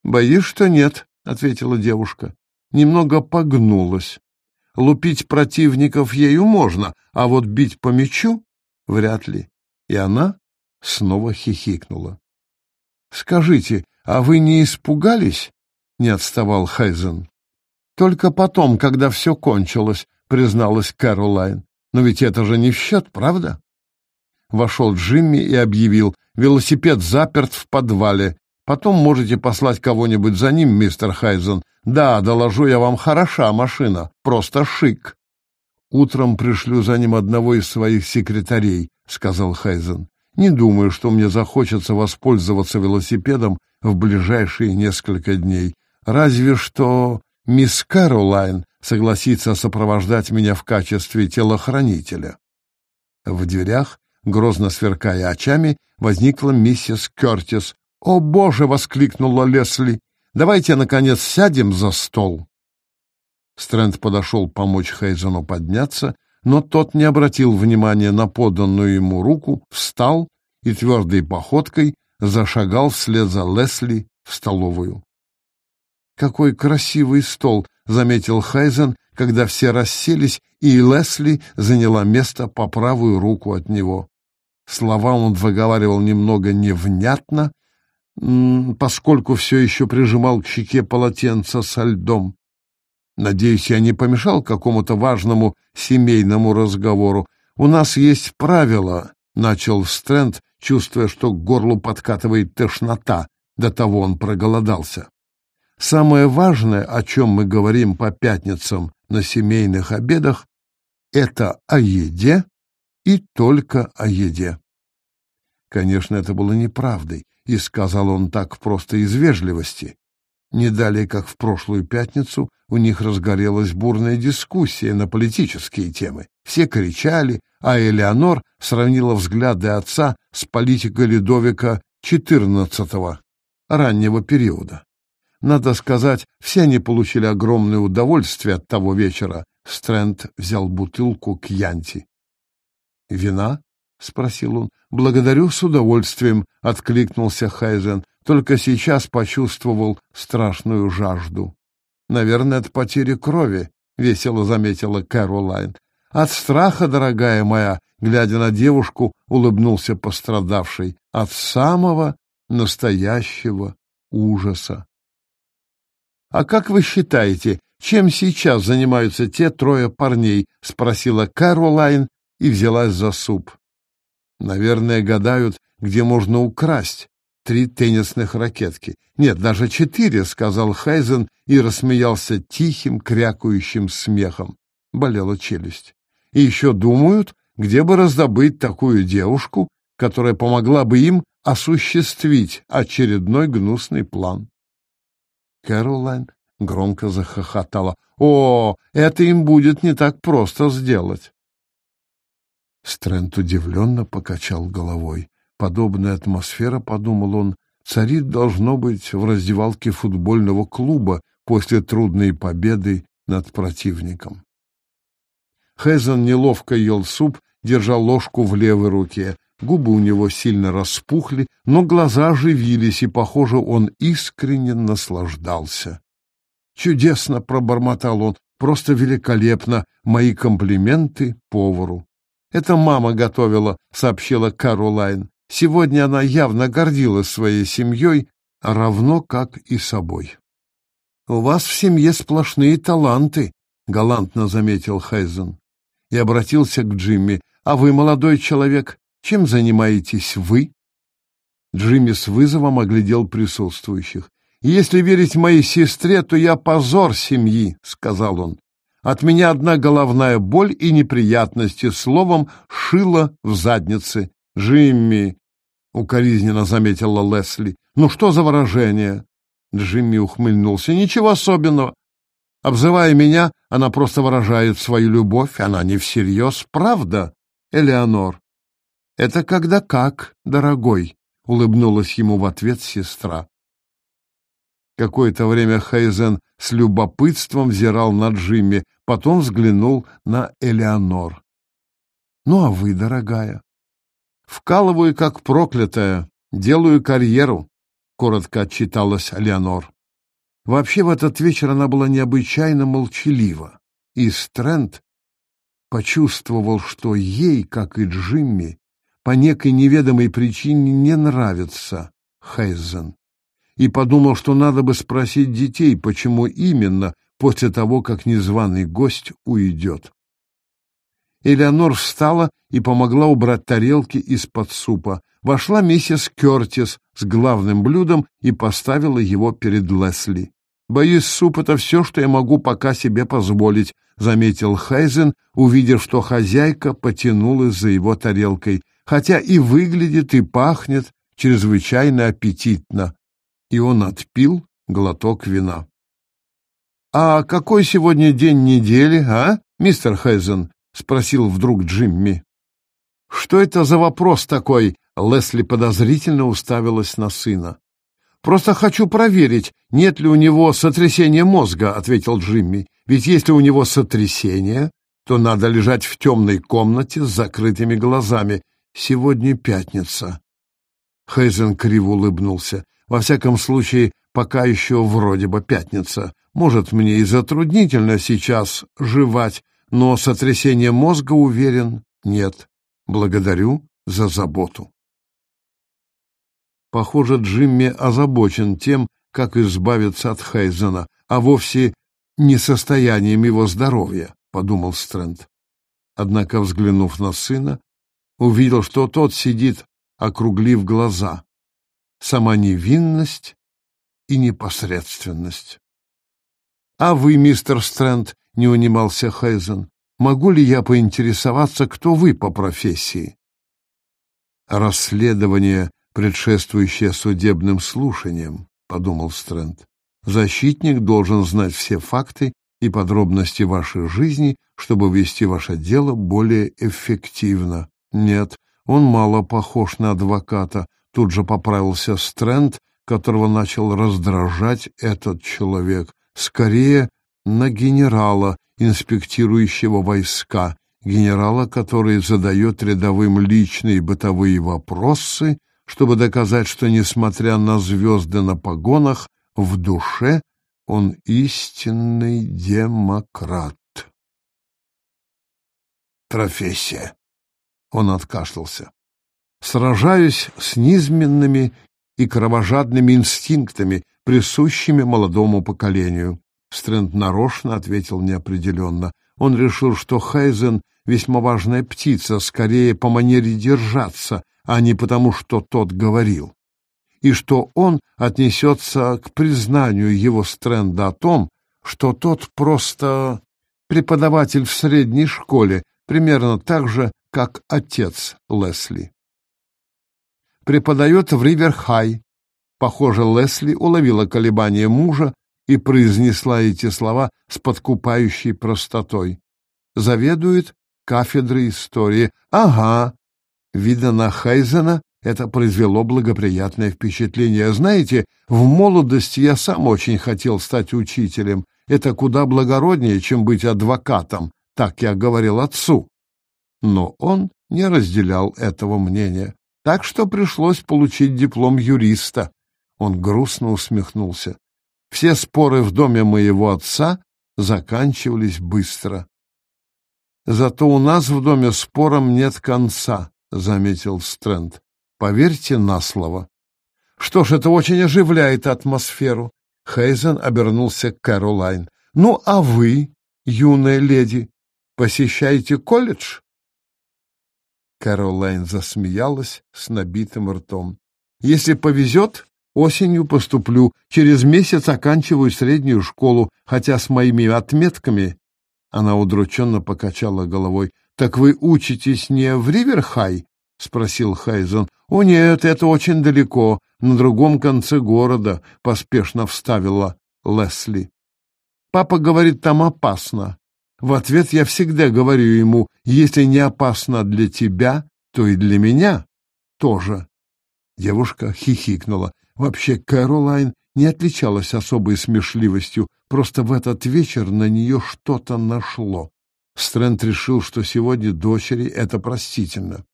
«Боюсь, что нет», — ответила девушка. Немного погнулась. Лупить противников ею можно, а вот бить по мячу — вряд ли. И она снова хихикнула. «Скажите, а вы не испугались?» — не отставал Хайзен. «Только потом, когда все кончилось», — призналась Кэролайн. «Но ведь это же не в счет, правда?» Вошел Джимми и объявил, велосипед заперт в подвале. Потом можете послать кого-нибудь за ним, мистер Хайзен. Да, доложу я вам, хороша машина, просто шик. Утром пришлю за ним одного из своих секретарей, сказал Хайзен. Не думаю, что мне захочется воспользоваться велосипедом в ближайшие несколько дней. Разве что мисс Кэролайн согласится сопровождать меня в качестве телохранителя. В дверях, грозно сверкая очами, возникла миссис Кертис. «О, Боже!» — воскликнула Лесли. «Давайте, наконец, сядем за стол». Стрэнд подошел помочь Хейзену подняться, но тот не обратил внимания на поданную ему руку, встал и твердой походкой зашагал вслед за Лесли в столовую. «Какой красивый стол!» — заметил Хайзен, когда все расселись, и Лесли заняла место по правую руку от него. Слова он выговаривал немного невнятно, поскольку все еще прижимал к щеке полотенце со льдом. Надеюсь, я не помешал какому-то важному семейному разговору. У нас есть правило, — начал Стрэнд, чувствуя, что к горлу подкатывает тошнота. До того он проголодался. Самое важное, о чем мы говорим по пятницам на семейных обедах, это о еде и только о еде. Конечно, это было неправдой, и сказал он так просто из вежливости. Не далее, как в прошлую пятницу, у них разгорелась бурная дискуссия на политические темы. Все кричали, а Элеонор сравнила взгляды отца с политикой Людовика XIV, раннего периода. Надо сказать, все они получили огромное удовольствие от того вечера. Стрэнд взял бутылку к Янти. «Вина?» — спросил он. «Благодарю с удовольствием», — откликнулся Хайзен. «Только сейчас почувствовал страшную жажду». «Наверное, от потери крови», — весело заметила Кэролайн. «От страха, дорогая моя», — глядя на девушку, улыбнулся пострадавший. «От самого настоящего ужаса». «А как вы считаете, чем сейчас занимаются те трое парней?» — спросила Кэролайн и взялась за суп. Наверное, гадают, где можно украсть три теннисных ракетки. Нет, даже четыре, — сказал Хайзен и рассмеялся тихим, крякающим смехом. Болела челюсть. И еще думают, где бы раздобыть такую девушку, которая помогла бы им осуществить очередной гнусный план. Кэролайн громко захохотала. «О, это им будет не так просто сделать!» Стрэнд удивленно покачал головой. Подобная атмосфера, подумал он, царит, должно быть, в раздевалке футбольного клуба после трудной победы над противником. Хэзен неловко ел суп, держа ложку в левой руке. Губы у него сильно распухли, но глаза оживились, и, похоже, он искренне наслаждался. «Чудесно!» — пробормотал он. «Просто великолепно! Мои комплименты повару!» «Это мама готовила», — сообщила Каролайн. «Сегодня она явно гордилась своей семьей, равно как и собой». «У вас в семье сплошные таланты», — галантно заметил Хайзен. И обратился к Джимми. «А вы, молодой человек, Чем занимаетесь вы? Джимми с вызовом оглядел присутствующих. «Если верить моей сестре, то я позор семьи», — сказал он. «От меня одна головная боль и неприятности, словом, шило в заднице. Джимми», — укоризненно заметила Лесли, — «ну что за выражение?» Джимми ухмыльнулся. «Ничего особенного. Обзывая меня, она просто выражает свою любовь, она не всерьез. Правда, Элеонор?» «Это когда как, дорогой», — улыбнулась ему в ответ сестра. Какое-то время Хейзен с любопытством взирал на Джимми, потом взглянул на Элеонор. «Ну а вы, дорогая?» «Вкалываю, как проклятая, делаю карьеру», — коротко отчиталась Элеонор. Вообще в этот вечер она была необычайно молчалива, и Стрэнд почувствовал, что ей, как и Джимми, по некой неведомой причине не нравится Хейзен и подумал, что надо бы спросить детей, почему именно после того, как незваный гость уйдет. Элеонор встала и помогла убрать тарелки из-под супа. Вошла миссис Кертис с главным блюдом и поставила его перед Лесли. «Боюсь, суп — это все, что я могу пока себе позволить», — заметил Хайзен, увидев, что хозяйка потянулась за его тарелкой, хотя и выглядит, и пахнет чрезвычайно аппетитно и он отпил глоток вина. «А какой сегодня день недели, а, мистер Хайзен?» — спросил вдруг Джимми. «Что это за вопрос такой?» — Лесли подозрительно уставилась на сына. «Просто хочу проверить, нет ли у него сотрясения мозга», — ответил Джимми. «Ведь если у него сотрясение, то надо лежать в темной комнате с закрытыми глазами. Сегодня пятница». Хейзен криво улыбнулся. Во всяком случае, пока еще вроде бы пятница. Может, мне и затруднительно сейчас жевать, но сотрясение мозга, уверен, нет. Благодарю за заботу. Похоже, Джимми озабочен тем, как избавиться от Хейзена, а вовсе не состоянием его здоровья, — подумал Стрэнд. Однако, взглянув на сына, увидел, что тот сидит, округлив глаза сама невинность и непосредственность. — А вы, мистер Стрэнд, — не унимался Хейзен, — могу ли я поинтересоваться, кто вы по профессии? — Расследование, предшествующее судебным слушаниям, — подумал Стрэнд. Защитник должен знать все факты и подробности вашей жизни, чтобы вести ваше дело более эффективно. Нет, он мало похож на адвоката, Тут же поправился Стрэнд, которого начал раздражать этот человек. Скорее, на генерала, инспектирующего войска, генерала, который задает рядовым личные бытовые вопросы, чтобы доказать, что, несмотря на звезды на погонах, в душе он истинный демократ. Профессия. Он откашлялся сражаюсь с низменными и кровожадными инстинктами, присущими молодому поколению. Стрэнд нарочно ответил неопределенно. Он решил, что Хайзен весьма важная птица, скорее по манере держаться, а не потому, что тот говорил. И что он отнесется к признанию его Стрэнда о том, что тот просто преподаватель в средней школе, примерно так же, как отец Лесли преподает в Ривер-Хай. Похоже, Лесли уловила колебания мужа и произнесла эти слова с подкупающей простотой. Заведует кафедрой истории. Ага. Видно на Хайзена это произвело благоприятное впечатление. Знаете, в молодости я сам очень хотел стать учителем. Это куда благороднее, чем быть адвокатом, так я говорил отцу. Но он не разделял этого мнения так что пришлось получить диплом юриста. Он грустно усмехнулся. Все споры в доме моего отца заканчивались быстро. Зато у нас в доме спорам нет конца, заметил Стрэнд. Поверьте на слово. Что ж, это очень оживляет атмосферу. Хейзен обернулся к Кэролайн. Ну, а вы, юная леди, посещаете колледж? Кэролайн засмеялась с набитым ртом. Если повезет, осенью поступлю. Через месяц оканчиваю среднюю школу, хотя с моими отметками... Она удрученно покачала головой. «Так вы учитесь не в Риверхай?» — спросил Хайзен. «О нет, это очень далеко, на другом конце города», — поспешно вставила Лесли. «Папа говорит, там опасно. В ответ я всегда говорю ему, если не опасно для тебя, то и для меня тоже». Девушка хихикнула. Вообще, Кэролайн не отличалась особой смешливостью, просто в этот вечер на нее что-то нашло. Стрэнд решил, что сегодня дочери это простительно.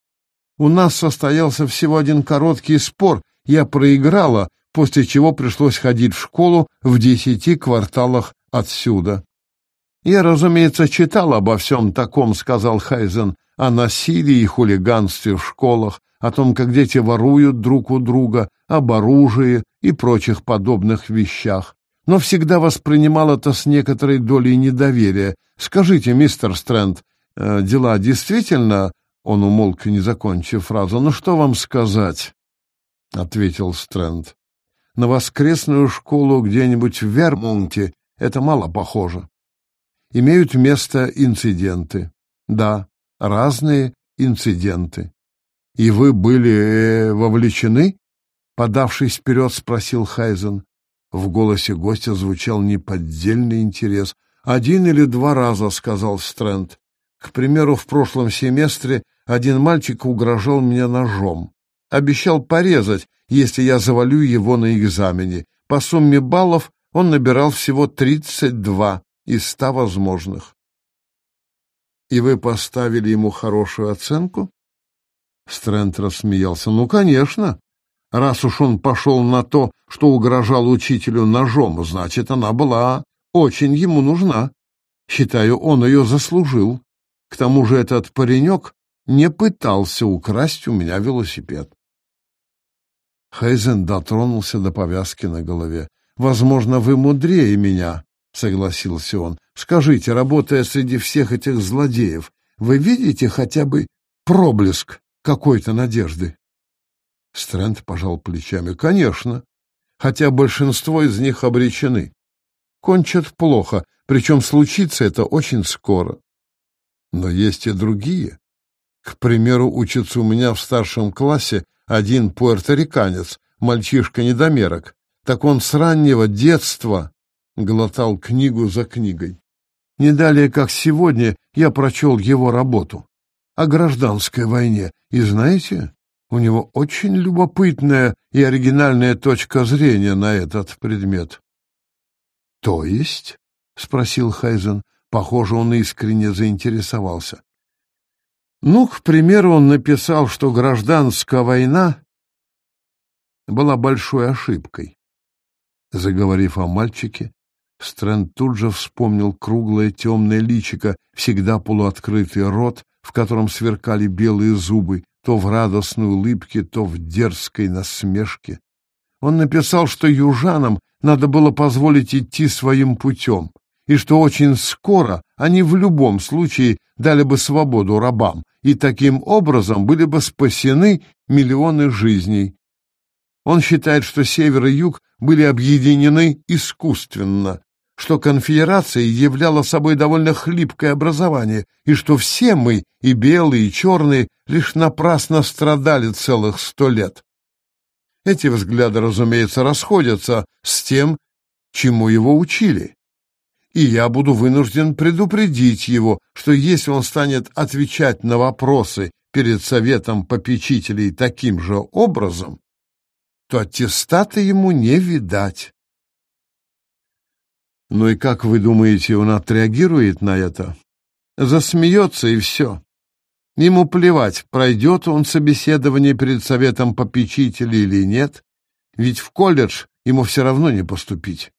У нас состоялся всего один короткий спор, я проиграла, после чего пришлось ходить в школу в десяти кварталах отсюда. «Я, разумеется, читал обо всем таком», — сказал Хайзен, «о насилии и хулиганстве в школах, о том, как дети воруют друг у друга, об оружии и прочих подобных вещах. Но всегда воспринимал это с некоторой долей недоверия. Скажите, мистер Стрэнд, э, дела действительно...» Он умолк, не закончив фразу. «Ну что вам сказать?» — ответил Стрэнд. «На воскресную школу где-нибудь в Вермонте это мало похоже. Имеют место инциденты. Да, разные инциденты. «И вы были э, вовлечены?» Подавшись вперед, спросил Хайзен. В голосе гостя звучал неподдельный интерес. «Один или два раза», — сказал Стрэнд. «К примеру, в прошлом семестре один мальчик угрожал мне ножом. Обещал порезать, если я завалю его на экзамене. По сумме баллов он набирал всего 32 из 100 возможных. «И вы поставили ему хорошую оценку?» Стрэнд рассмеялся. «Ну, конечно. Раз уж он пошел на то, что угрожал учителю ножом, значит, она была очень ему нужна. Считаю, он ее заслужил. К тому же этот паренек не пытался украсть у меня велосипед». Хейзен дотронулся до повязки на голове. «Возможно, вы мудрее меня», — согласился он. «Скажите, работая среди всех этих злодеев, вы видите хотя бы проблеск какой-то надежды. Стрэнд пожал плечами. Конечно, хотя большинство из них обречены. Кончат плохо, причем случится это очень скоро. Но есть и другие. К примеру, учится у меня в старшем классе один пуэрториканец, мальчишка-недомерок. Так он с раннего детства глотал книгу за книгой. Не далее, как сегодня, я прочел его работу о гражданской войне. И знаете, у него очень любопытная и оригинальная точка зрения на этот предмет. — То есть? — спросил Хайзен. Похоже, он искренне заинтересовался. Ну, к примеру, он написал, что гражданская война была большой ошибкой. Заговорив о мальчике, Стрэнд тут же вспомнил круглое темное личико, всегда полуоткрытый рот, в котором сверкали белые зубы, то в радостной улыбке, то в дерзкой насмешке. Он написал, что южанам надо было позволить идти своим путем, и что очень скоро они в любом случае дали бы свободу рабам, и таким образом были бы спасены миллионы жизней. Он считает, что север и юг были объединены искусственно, что конфедерация являла собой довольно хлипкое образование, и что все мы, и белые, и черные, лишь напрасно страдали целых сто лет. Эти взгляды, разумеется, расходятся с тем, чему его учили. И я буду вынужден предупредить его, что если он станет отвечать на вопросы перед советом попечителей таким же образом, то аттестата ему не видать. Ну и как вы думаете, он отреагирует на это? Засмеется и все. Ему плевать, пройдет он собеседование перед советом попечителей или нет, ведь в колледж ему все равно не поступить.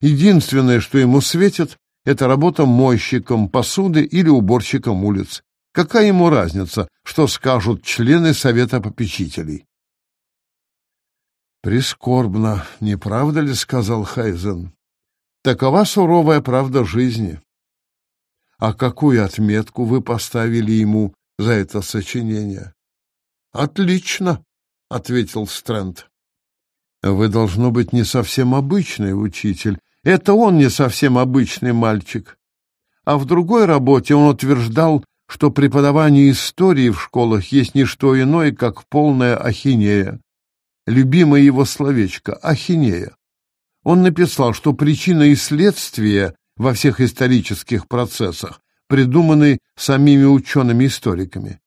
Единственное, что ему светит, это работа мойщиком посуды или уборщиком улиц. Какая ему разница, что скажут члены совета попечителей? «Прискорбно, не правда ли?» — сказал Хайзен. Такова суровая правда жизни. А какую отметку вы поставили ему за это сочинение. Отлично, ответил Стрэнд. Вы должно быть не совсем обычный учитель. Это он не совсем обычный мальчик. А в другой работе он утверждал, что преподавание истории в школах есть не что иное, как полная ахинея. Любимое его словечко — ахинея. Он написал, что причина и следствие во всех исторических процессах придуманы самими учеными-историками.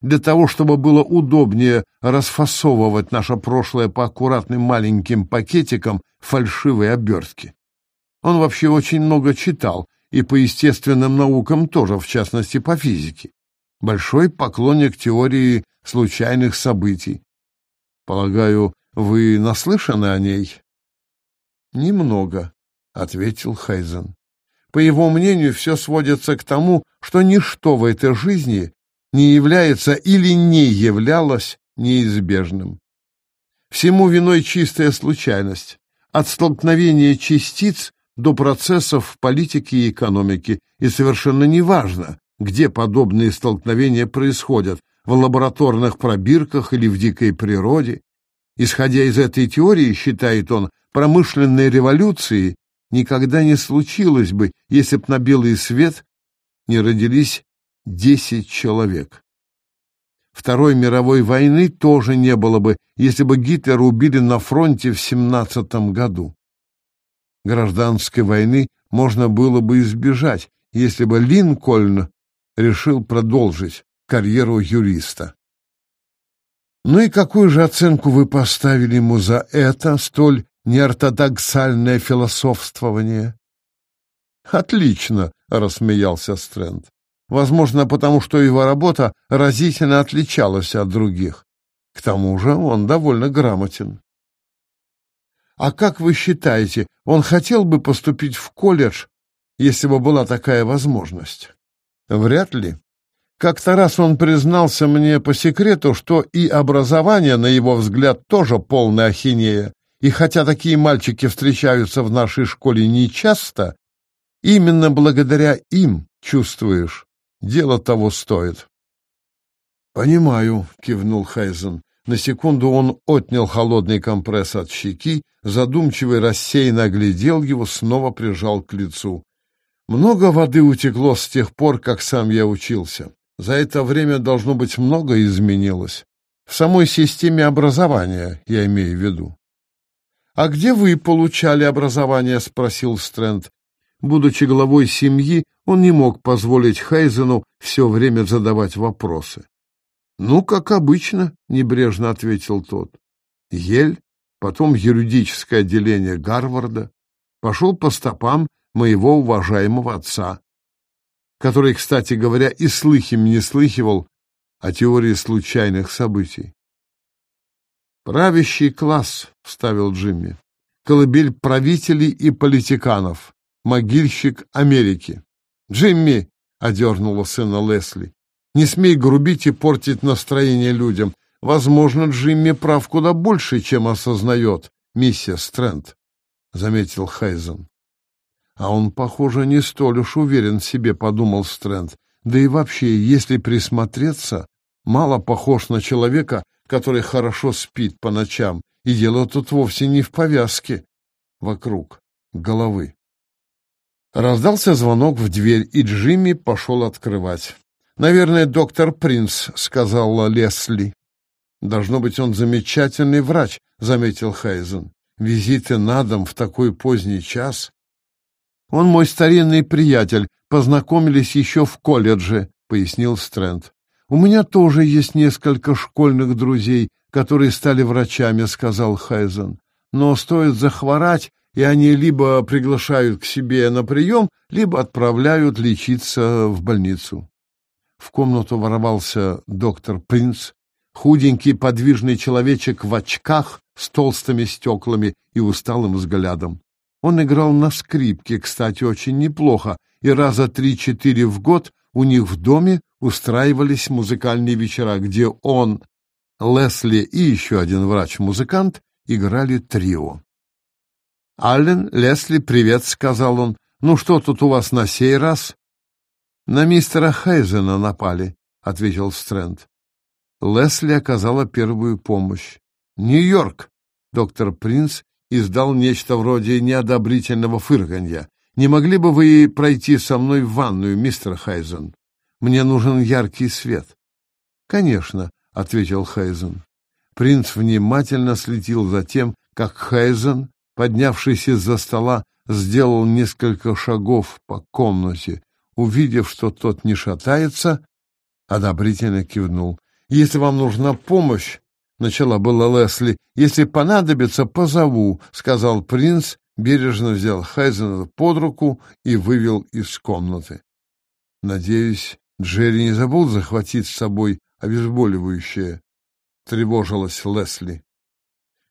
Для того, чтобы было удобнее расфасовывать наше прошлое по аккуратным маленьким пакетикам фальшивой обертки. Он вообще очень много читал, и по естественным наукам тоже, в частности, по физике. Большой поклонник теории случайных событий. Полагаю, вы наслышаны о ней? Немного, ответил Хайзен. По его мнению, все сводится к тому, что ничто в этой жизни не является или не являлось неизбежным. Всему виной чистая случайность, от столкновения частиц до процессов в политике и экономике, и совершенно неважно, где подобные столкновения происходят, в лабораторных пробирках или в дикой природе. Исходя из этой теории, считает он, промышленной революции никогда не случилось бы, если б на белый свет не родились десять человек. Второй мировой войны тоже не было бы, если бы Гитлера убили на фронте в семнадцатом году. Гражданской войны можно было бы избежать, если бы Линкольн решил продолжить карьеру юриста. Ну и какую же оценку вы поставили ему за это, столь неортодоксальное философствование? Отлично, рассмеялся Стрэнд. Возможно, потому что его работа разительно отличалась от других. К тому же он довольно грамотен. А как вы считаете, он хотел бы поступить в колледж, если бы была такая возможность? Вряд ли. Как-то раз он признался мне по секрету, что и образование, на его взгляд, тоже полная ахинея, и хотя такие мальчики встречаются в нашей школе нечасто, именно благодаря им, чувствуешь, дело того стоит. «Понимаю», — кивнул Хайзен. На секунду он отнял холодный компресс от щеки, задумчиво и рассеянно оглядел его, снова прижал к лицу. «Много воды утекло с тех пор, как сам я учился. За это время, должно быть, многое изменилось. В самой системе образования, я имею в виду. «А где вы получали образование?» — спросил Стрэнд. Будучи главой семьи, он не мог позволить Хайзену все время задавать вопросы. «Ну, как обычно», — небрежно ответил тот. «Ель, потом юридическое отделение Гарварда, пошел по стопам моего уважаемого отца, который, кстати говоря, и слыхим не слыхивал о теории случайных событий. «Правящий класс», — вставил Джимми. «Колыбель правителей и политиканов. Могильщик Америки». «Джимми!» — одернула сына Лесли. «Не смей грубить и портить настроение людям. Возможно, Джимми прав куда больше, чем осознает миссис Стрэнд», — заметил Хайзен. «А он, похоже, не столь уж уверен в себе», — подумал Стрэнд. «Да и вообще, если присмотреться, мало похож на человека, который хорошо спит по ночам, и дело тут вовсе не в повязке вокруг головы. Раздался звонок в дверь, и Джимми пошел открывать. «Наверное, доктор Принц», — сказала Лесли. «Должно быть, он замечательный врач», — заметил Хайзен. «Визиты на дом в такой поздний час». «Он мой старинный приятель, познакомились еще в колледже», — пояснил Стрэнд. У меня тоже есть несколько школьных друзей, которые стали врачами, сказал Хайзен. Но стоит захворать, и они либо приглашают к себе на прием, либо отправляют лечиться в больницу. В комнату ворвался доктор Принц, худенький подвижный человечек в очках с толстыми стеклами и усталым взглядом. Он играл на скрипке, кстати, очень неплохо, и раза три-четыре в год у них в доме устраивались музыкальные вечера, где он, Лесли и еще один врач-музыкант играли трио. «Аллен, Лесли, привет», — сказал он. «Ну что тут у вас на сей раз?» «На мистера Хейзена напали. — ответил Стрэнд. Лесли оказала первую помощь. «Нью-Йорк!» — доктор Принц издал нечто вроде неодобрительного фырканья. «Не могли бы вы пройти со мной в ванную, мистер Хайзен? Мне нужен яркий свет». «Конечно», — ответил Хайзен. Принц внимательно следил за тем, как Хайзен, поднявшись из-за стола, сделал несколько шагов по комнате. Увидев, что тот не шатается, одобрительно кивнул. «Если вам нужна помощь, начала была Лесли. Если понадобится, позову, сказал принц, бережно взял Хайзена под руку и вывел из комнаты. Надеюсь, Джерри не забыл захватить с собой обезболивающее, тревожилась Лесли.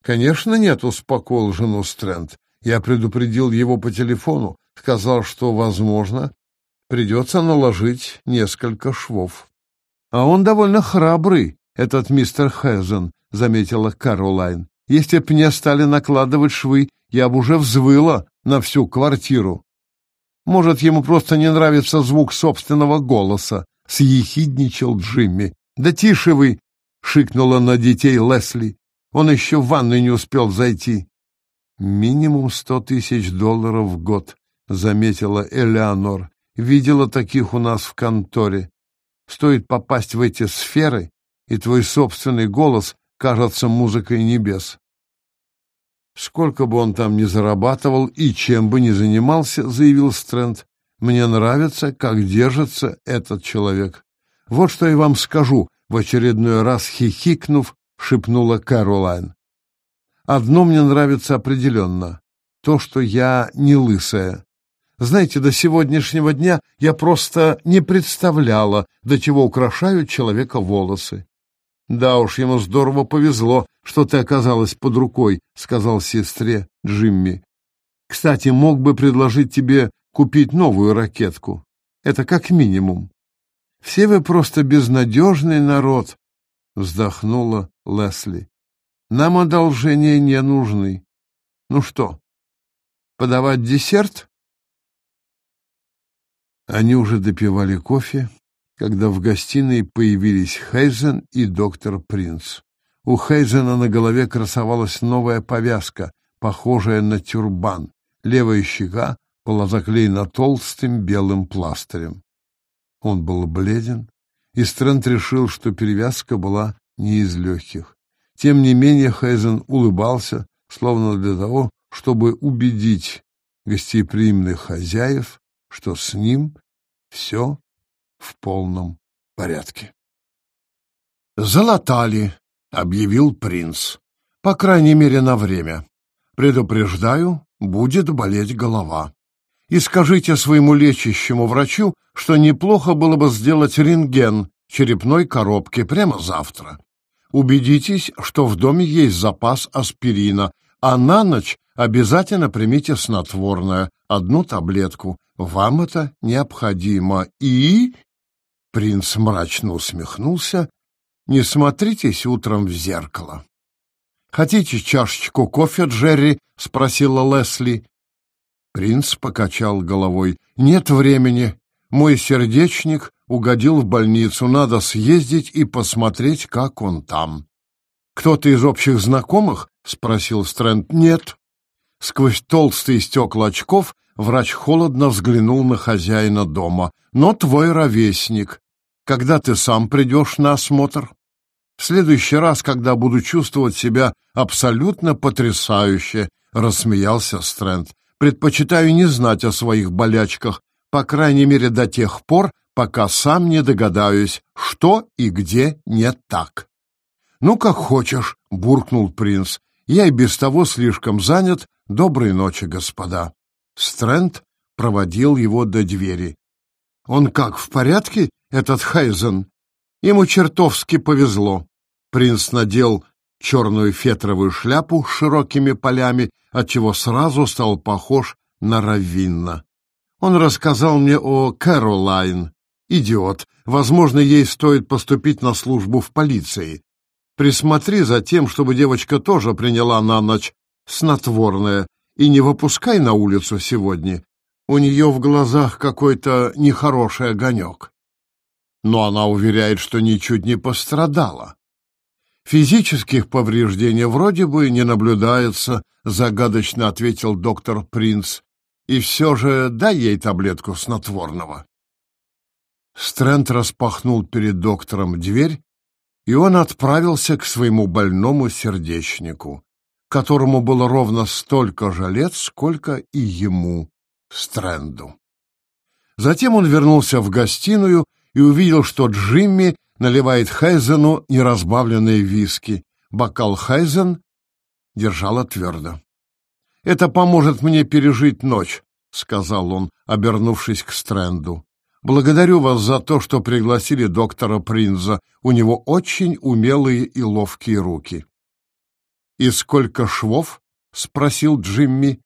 Конечно, нет, успокоил жену Стрэнд. Я предупредил его по телефону, сказал, что, возможно, придется наложить несколько швов. А он довольно храбрый, этот мистер Хэзен, — заметила Каролайн. «Если б мне стали накладывать швы, я бы уже взвыла на всю квартиру». «Может, ему просто не нравится звук собственного голоса», — съехидничал Джимми. «Да тише вы!» — шикнула на детей Лесли. «Он еще в ванную не успел зайти». «Минимум сто тысяч долларов в год», — заметила Элеонор. «Видела таких у нас в конторе. Стоит попасть в эти сферы, и твой собственный голос кажется музыкой небес. Сколько бы он там ни зарабатывал и чем бы ни занимался, заявил Стрэнд, мне нравится, как держится этот человек. Вот что я вам скажу, в очередной раз хихикнув, шепнула Кэролайн. Одно мне нравится определенно — то, что я не лысая. Знаете, до сегодняшнего дня я просто не представляла, до чего украшают человека волосы. Да уж, ему здорово повезло, что ты оказалась под рукой, сказал сестре Джимми. Кстати, мог бы предложить тебе купить новую ракетку. Это как минимум. Все вы просто безнадежный народ, вздохнула Лесли. Нам одолжения не нужны. Ну что, подавать десерт? Они уже допивали кофе, когда в гостиной появились Хейзен и доктор Принц. У Хейзена на голове красовалась новая повязка, похожая на тюрбан. Левая щека была заклеена толстым белым пластырем. Он был бледен, и Стрэнд решил, что перевязка была не из легких. Тем не менее Хейзен улыбался, словно для того, чтобы убедить гостеприимных хозяев, что с ним все в полном порядке. «Залатали», — объявил принц. «По крайней мере, на время. Предупреждаю, будет болеть голова. И скажите своему лечащему врачу, что неплохо было бы сделать рентген черепной коробки прямо завтра. Убедитесь, что в доме есть запас аспирина, а на ночь обязательно примите снотворное, одну таблетку. Вам это необходимо. И Принц мрачно усмехнулся. «Не смотритесь утром в зеркало». «Хотите чашечку кофе, Джерри?» — спросила Лесли. Принц покачал головой. «Нет времени. Мой сердечник угодил в больницу. Надо съездить и посмотреть, как он там». «Кто-то из общих знакомых?» — спросил Стрэнд. «Нет». Сквозь толстые стекла очков врач холодно взглянул на хозяина дома. «Но твой ровесник. Когда ты сам придешь на осмотр?» «В следующий раз, когда буду чувствовать себя абсолютно потрясающе», — рассмеялся Стрэнд. «Предпочитаю не знать о своих болячках, по крайней мере до тех пор, пока сам не догадаюсь, что и где не так». «Ну, как хочешь», — буркнул принц. «Я и без того слишком занят. Доброй ночи, господа». Стрэнд проводил его до двери. «Он как, в порядке, этот Хайзен?» Ему чертовски повезло. Принц надел черную фетровую шляпу с широкими полями, отчего сразу стал похож на Равинна. Он рассказал мне о Кэролайн. Идиот. Возможно, ей стоит поступить на службу в полиции. Присмотри за тем, чтобы девочка тоже приняла на ночь снотворное, и не выпускай на улицу сегодня. У нее в глазах какой-то нехороший огонек. но она уверяет, что ничуть не пострадала. Физических повреждений вроде бы не наблюдается, загадочно ответил доктор Принц. И все же дай ей таблетку снотворного. Стрэнд распахнул перед доктором дверь, и он отправился к своему больному сердечнику, которому было ровно столько же лет, сколько и ему, Стрэнду. Затем он вернулся в гостиную и увидел, что Джимми наливает Хайзену неразбавленные виски. Бокал Хайзен держала твердо. «Это поможет мне пережить ночь», — сказал он, обернувшись к Стрэнду. «Благодарю вас за то, что пригласили доктора Принза. У него очень умелые и ловкие руки». «И сколько швов?» — спросил Джимми.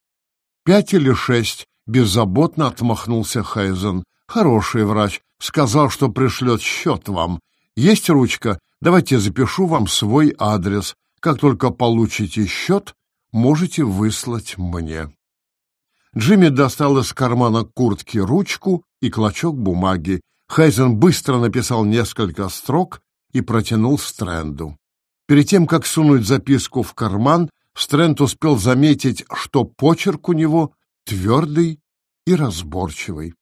«Пять или шесть», — беззаботно отмахнулся Хайзен. «Хороший врач. Сказал, что пришлет счет вам. Есть ручка? Давайте запишу вам свой адрес. Как только получите счет, можете выслать мне». Джимми достал из кармана куртки ручку и клочок бумаги. Хайзен быстро написал несколько строк и протянул Стрэнду. Перед тем, как сунуть записку в карман, Стрэнд успел заметить, что почерк у него твердый и разборчивый.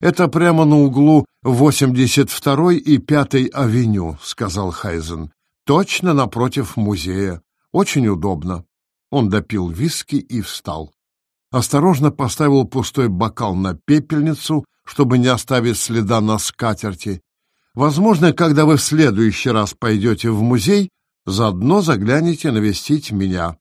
«Это прямо на углу 82-й и 5-й авеню», — сказал Хайзен. «Точно напротив музея. Очень удобно». Он допил виски и встал осторожно поставил пустой бокал на пепельницу, чтобы не оставить следа на скатерти. Возможно, когда вы в следующий раз пойдете в музей, заодно загляните навестить меня.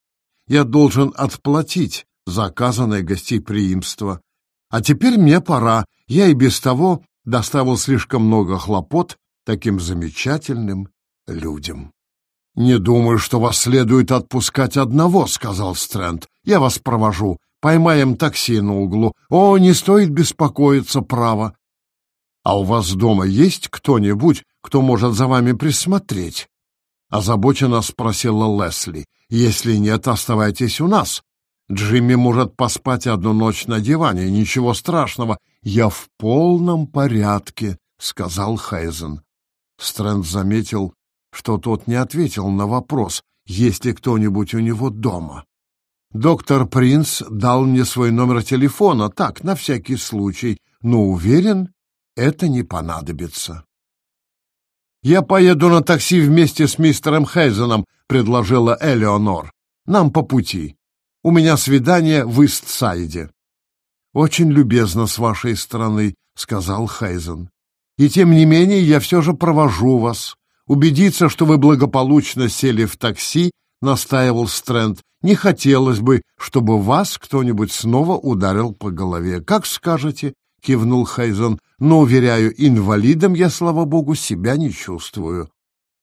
Я должен отплатить за оказанное гостеприимство. А теперь мне пора. Я и без того доставил слишком много хлопот таким замечательным людям. «Не думаю, что вас следует отпускать одного», — сказал Стрэнд. «Я вас провожу. Поймаем такси на углу. О, не стоит беспокоиться, право. А у вас дома есть кто-нибудь, кто может за вами присмотреть? Озабоченно спросила Лесли. Если нет, оставайтесь у нас. Джимми может поспать одну ночь на диване, ничего страшного. Я в полном порядке, сказал Хайзен. Стрэнд заметил, что тот не ответил на вопрос, есть ли кто-нибудь у него дома. Доктор Принц дал мне свой номер телефона, так, на всякий случай, но уверен, это не понадобится. «Я поеду на такси вместе с мистером Хейзеном», — предложила Элеонор. «Нам по пути. У меня свидание в Истсайде». «Очень любезно с вашей стороны», — сказал Хейзен. «И тем не менее я все же провожу вас. Убедиться, что вы благополучно сели в такси — настаивал Стрэнд. «Не хотелось бы, чтобы вас кто-нибудь снова ударил по голове. Как скажете?» — кивнул Хайзен. «Но, уверяю, инвалидом я, слава богу, себя не чувствую».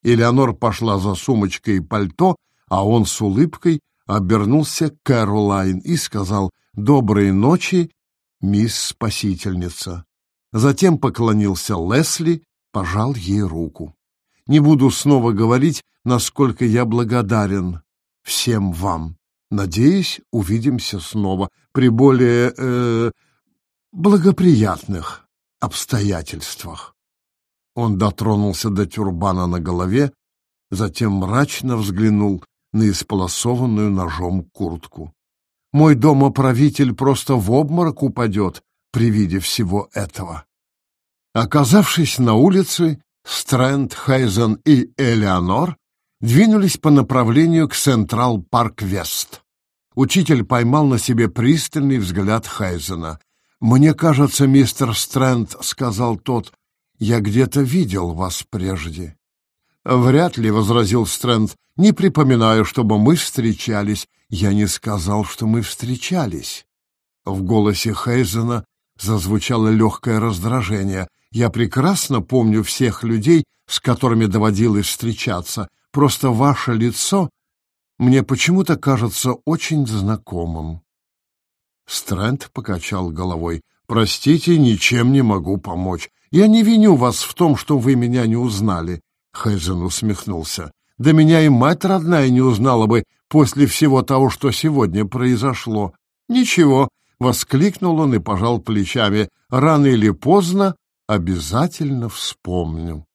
Элеонор пошла за сумочкой и пальто, а он с улыбкой обернулся к Кэролайн и сказал «Доброй ночи, мисс Спасительница». Затем поклонился Лесли, пожал ей руку. Не буду снова говорить, насколько я благодарен всем вам. Надеюсь, увидимся снова при более э, благоприятных обстоятельствах. Он дотронулся до тюрбана на голове, затем мрачно взглянул на исполосованную ножом куртку. Мой домоправитель просто в обморок упадет при виде всего этого. Оказавшись на улице, Стрэнд, Хайзен и Элеонор двинулись по направлению к Централ Парк Вест. Учитель поймал на себе пристальный взгляд Хайзена. «Мне кажется, мистер Стрэнд, — сказал тот, — я где-то видел вас прежде». «Вряд ли», — возразил Стрэнд, — «не припоминаю, чтобы мы встречались. Я не сказал, что мы встречались». В голосе Хейзена зазвучало легкое раздражение. Я прекрасно помню всех людей, с которыми доводилось встречаться. Просто ваше лицо мне почему-то кажется очень знакомым. Стрэнд покачал головой. «Простите, ничем не могу помочь. Я не виню вас в том, что вы меня не узнали». Хэйзен усмехнулся. «Да меня и мать родная не узнала бы после всего того, что сегодня произошло». «Ничего», — воскликнул он и пожал плечами. «Рано или поздно обязательно вспомню.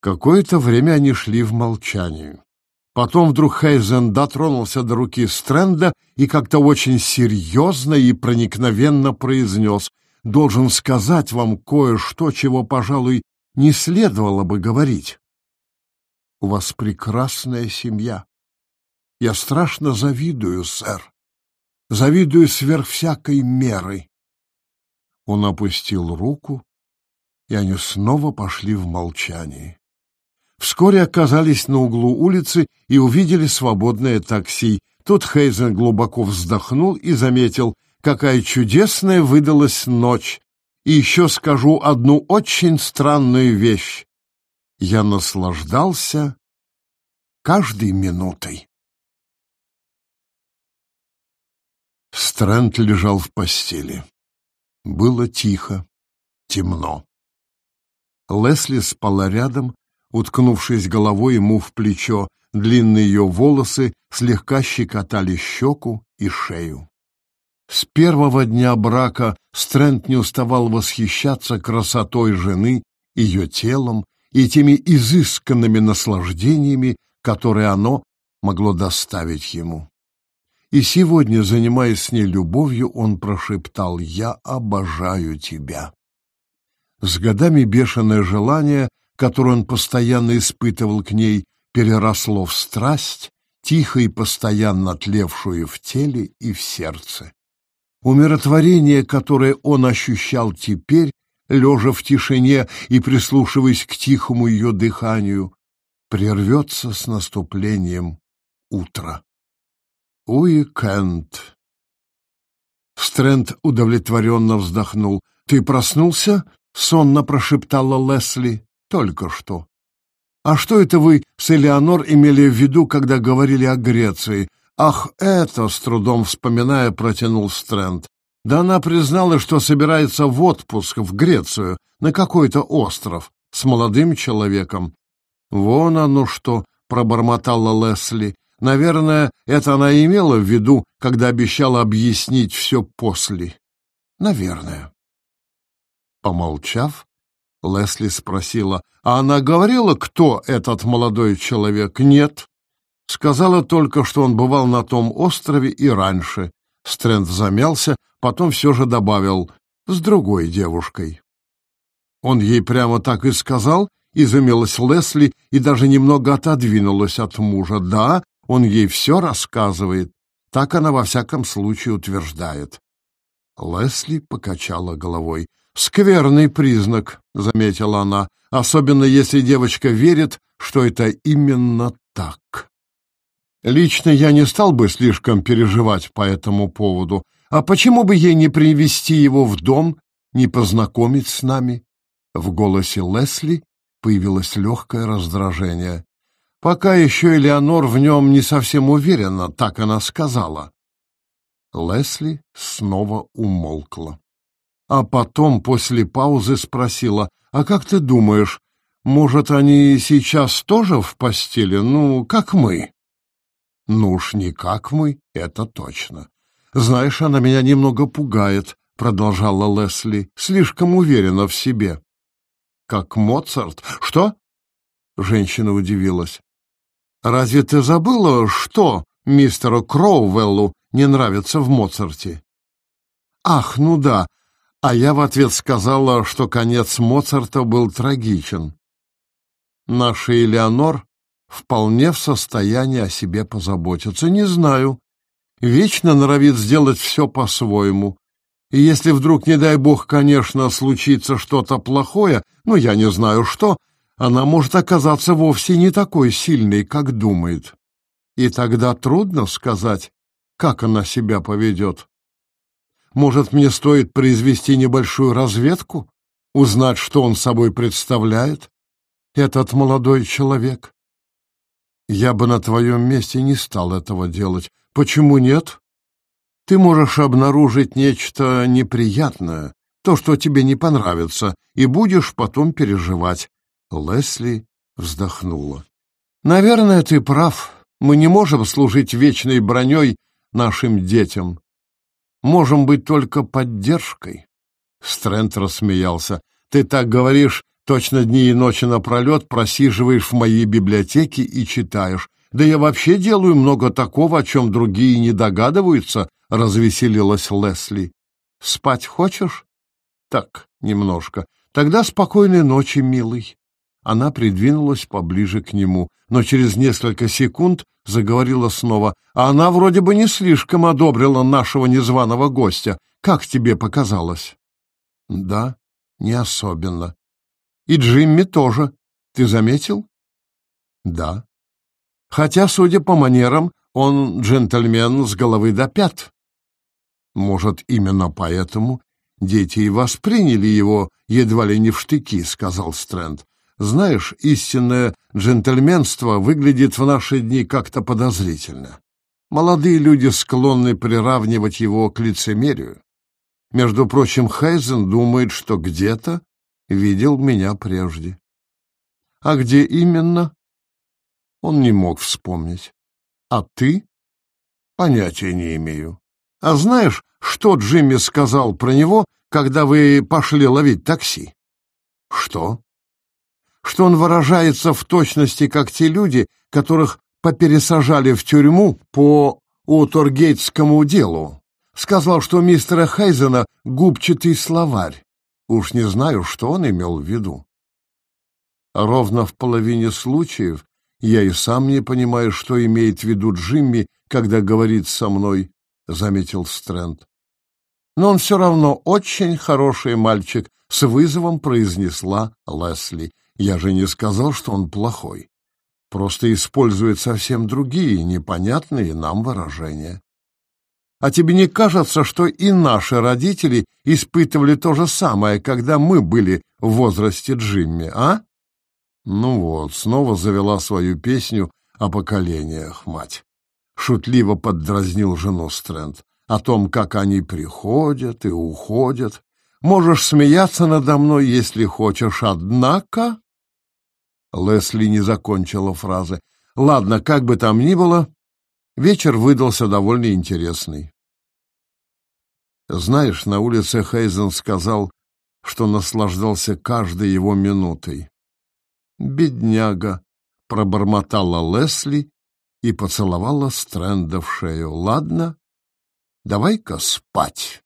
Какое-то время они шли в молчании. Потом вдруг Хейзен дотронулся до руки Стрэнда и как-то очень серьезно и проникновенно произнес «Должен сказать вам кое-что, чего, пожалуй, не следовало бы говорить. У вас прекрасная семья. Я страшно завидую, сэр. Завидую сверх всякой меры». Он опустил руку, и они снова пошли в молчании. Вскоре оказались на углу улицы и увидели свободное такси. Тут Хейзен глубоко вздохнул и заметил, какая чудесная выдалась ночь. И еще скажу одну очень странную вещь. Я наслаждался каждой минутой. Стрэнд лежал в постели. Было тихо, темно. Лесли спала рядом, уткнувшись головой ему в плечо, длинные ее волосы слегка щекотали щеку и шею. С первого дня брака Стрэнд не уставал восхищаться красотой жены, ее телом и теми изысканными наслаждениями, которые оно могло доставить ему. И сегодня, занимаясь с ней любовью, он прошептал «Я обожаю тебя». С годами бешеное желание которую он постоянно испытывал к ней, переросло в страсть, тихо и постоянно тлевшую в теле и в сердце. Умиротворение, которое он ощущал теперь, лежа в тишине и прислушиваясь к тихому ее дыханию, прервется с наступлением утра. Уикенд. Стрэнд удовлетворенно вздохнул. «Ты проснулся?» — сонно прошептала Лесли. Только что. А что это вы с Элеонор имели в виду, когда говорили о Греции? Ах, это, с трудом вспоминая, протянул Стрэнд. Да она признала, что собирается в отпуск в Грецию, на какой-то остров, с молодым человеком. Вон оно что, пробормотала Лесли. Наверное, это она имела в виду, когда обещала объяснить все после. Наверное. Помолчав, Лесли спросила, а она говорила, кто этот молодой человек? Нет. Сказала только, что он бывал на том острове и раньше. Стрэнд замялся, потом все же добавил, с другой девушкой. Он ей прямо так и сказал, изумилась Лесли и даже немного отодвинулась от мужа. Да, он ей все рассказывает. Так она во всяком случае утверждает. Лесли покачала головой. «Скверный признак», — заметила она, «особенно если девочка верит, что это именно так». Лично я не стал бы слишком переживать по этому поводу. А почему бы ей не привести его в дом, не познакомить с нами? В голосе Лесли появилось легкое раздражение. Пока еще Элеонор в нем не совсем уверена, так она сказала. Лесли снова умолкла а потом после паузы спросила, «А как ты думаешь, может, они сейчас тоже в постели, ну, как мы?» «Ну уж не как мы, это точно. Знаешь, она меня немного пугает», — продолжала Лесли, «слишком уверена в себе». «Как Моцарт? Что?» Женщина удивилась. «Разве ты забыла, что мистеру Кроуэллу не нравится в Моцарте?» «Ах, ну да, а я в ответ сказала, что конец Моцарта был трагичен. Наша Элеонор вполне в состоянии о себе позаботиться. Не знаю. Вечно норовит сделать все по-своему. И если вдруг, не дай бог, конечно, случится что-то плохое, ну, я не знаю что, она может оказаться вовсе не такой сильной, как думает. И тогда трудно сказать, как она себя поведет. Может, мне стоит произвести небольшую разведку, узнать, что он собой представляет, этот молодой человек? Я бы на твоем месте не стал этого делать. Почему нет? Ты можешь обнаружить нечто неприятное, то, что тебе не понравится, и будешь потом переживать. Лесли вздохнула. Наверное, ты прав. Мы не можем служить вечной броней нашим детям можем быть только поддержкой. Стрэнд рассмеялся. «Ты так говоришь, точно дни и ночи напролет просиживаешь в моей библиотеке и читаешь. Да я вообще делаю много такого, о чем другие не догадываются», — развеселилась Лесли. «Спать хочешь?» «Так, немножко. Тогда спокойной ночи, милый». Она придвинулась поближе к нему, но через несколько секунд заговорила снова. «А она вроде бы не слишком одобрила нашего незваного гостя. Как тебе показалось?» «Да, не особенно. И Джимми тоже. Ты заметил?» «Да. Хотя, судя по манерам, он джентльмен с головы до пят. Может, именно поэтому дети и восприняли его едва ли не в штыки», — сказал Стрэнд. «Знаешь, истинное джентльменство выглядит в наши дни как-то подозрительно. Молодые люди склонны приравнивать его к лицемерию. Между прочим, Хайзен думает, что где-то видел меня прежде. А где именно? Он не мог вспомнить. А ты? Понятия не имею. А знаешь, что Джимми сказал про него, когда вы пошли ловить такси? Что? Что он выражается в точности, как те люди, которых попересажали в тюрьму по Уотергейтскому делу. Сказал, что мистера Хайзена губчатый словарь. Уж не знаю, что он имел в виду. Ровно в половине случаев я и сам не понимаю, что имеет в виду Джимми, когда говорит со мной, — заметил Стрэнд. Но он все равно очень хороший мальчик, — с вызовом произнесла Лесли. Я же не сказал, что он плохой. Просто использует совсем другие, непонятные нам выражения. А тебе не кажется, что и наши родители испытывали то же самое, когда мы были в возрасте Джимми, а? Ну вот, снова завела свою песню о поколениях, мать. Шутливо поддразнил жену Стрэнд. О том, как они приходят и уходят. Можешь смеяться надо мной, если хочешь, однако... Лесли не закончила фразы. Ладно, как бы там ни было, вечер выдался довольно интересный. Знаешь, на улице Хейзен сказал, что наслаждался каждой его минутой. «Бедняга!» — пробормотала Лесли и поцеловала Стрэнда в шею. «Ладно, давай-ка спать».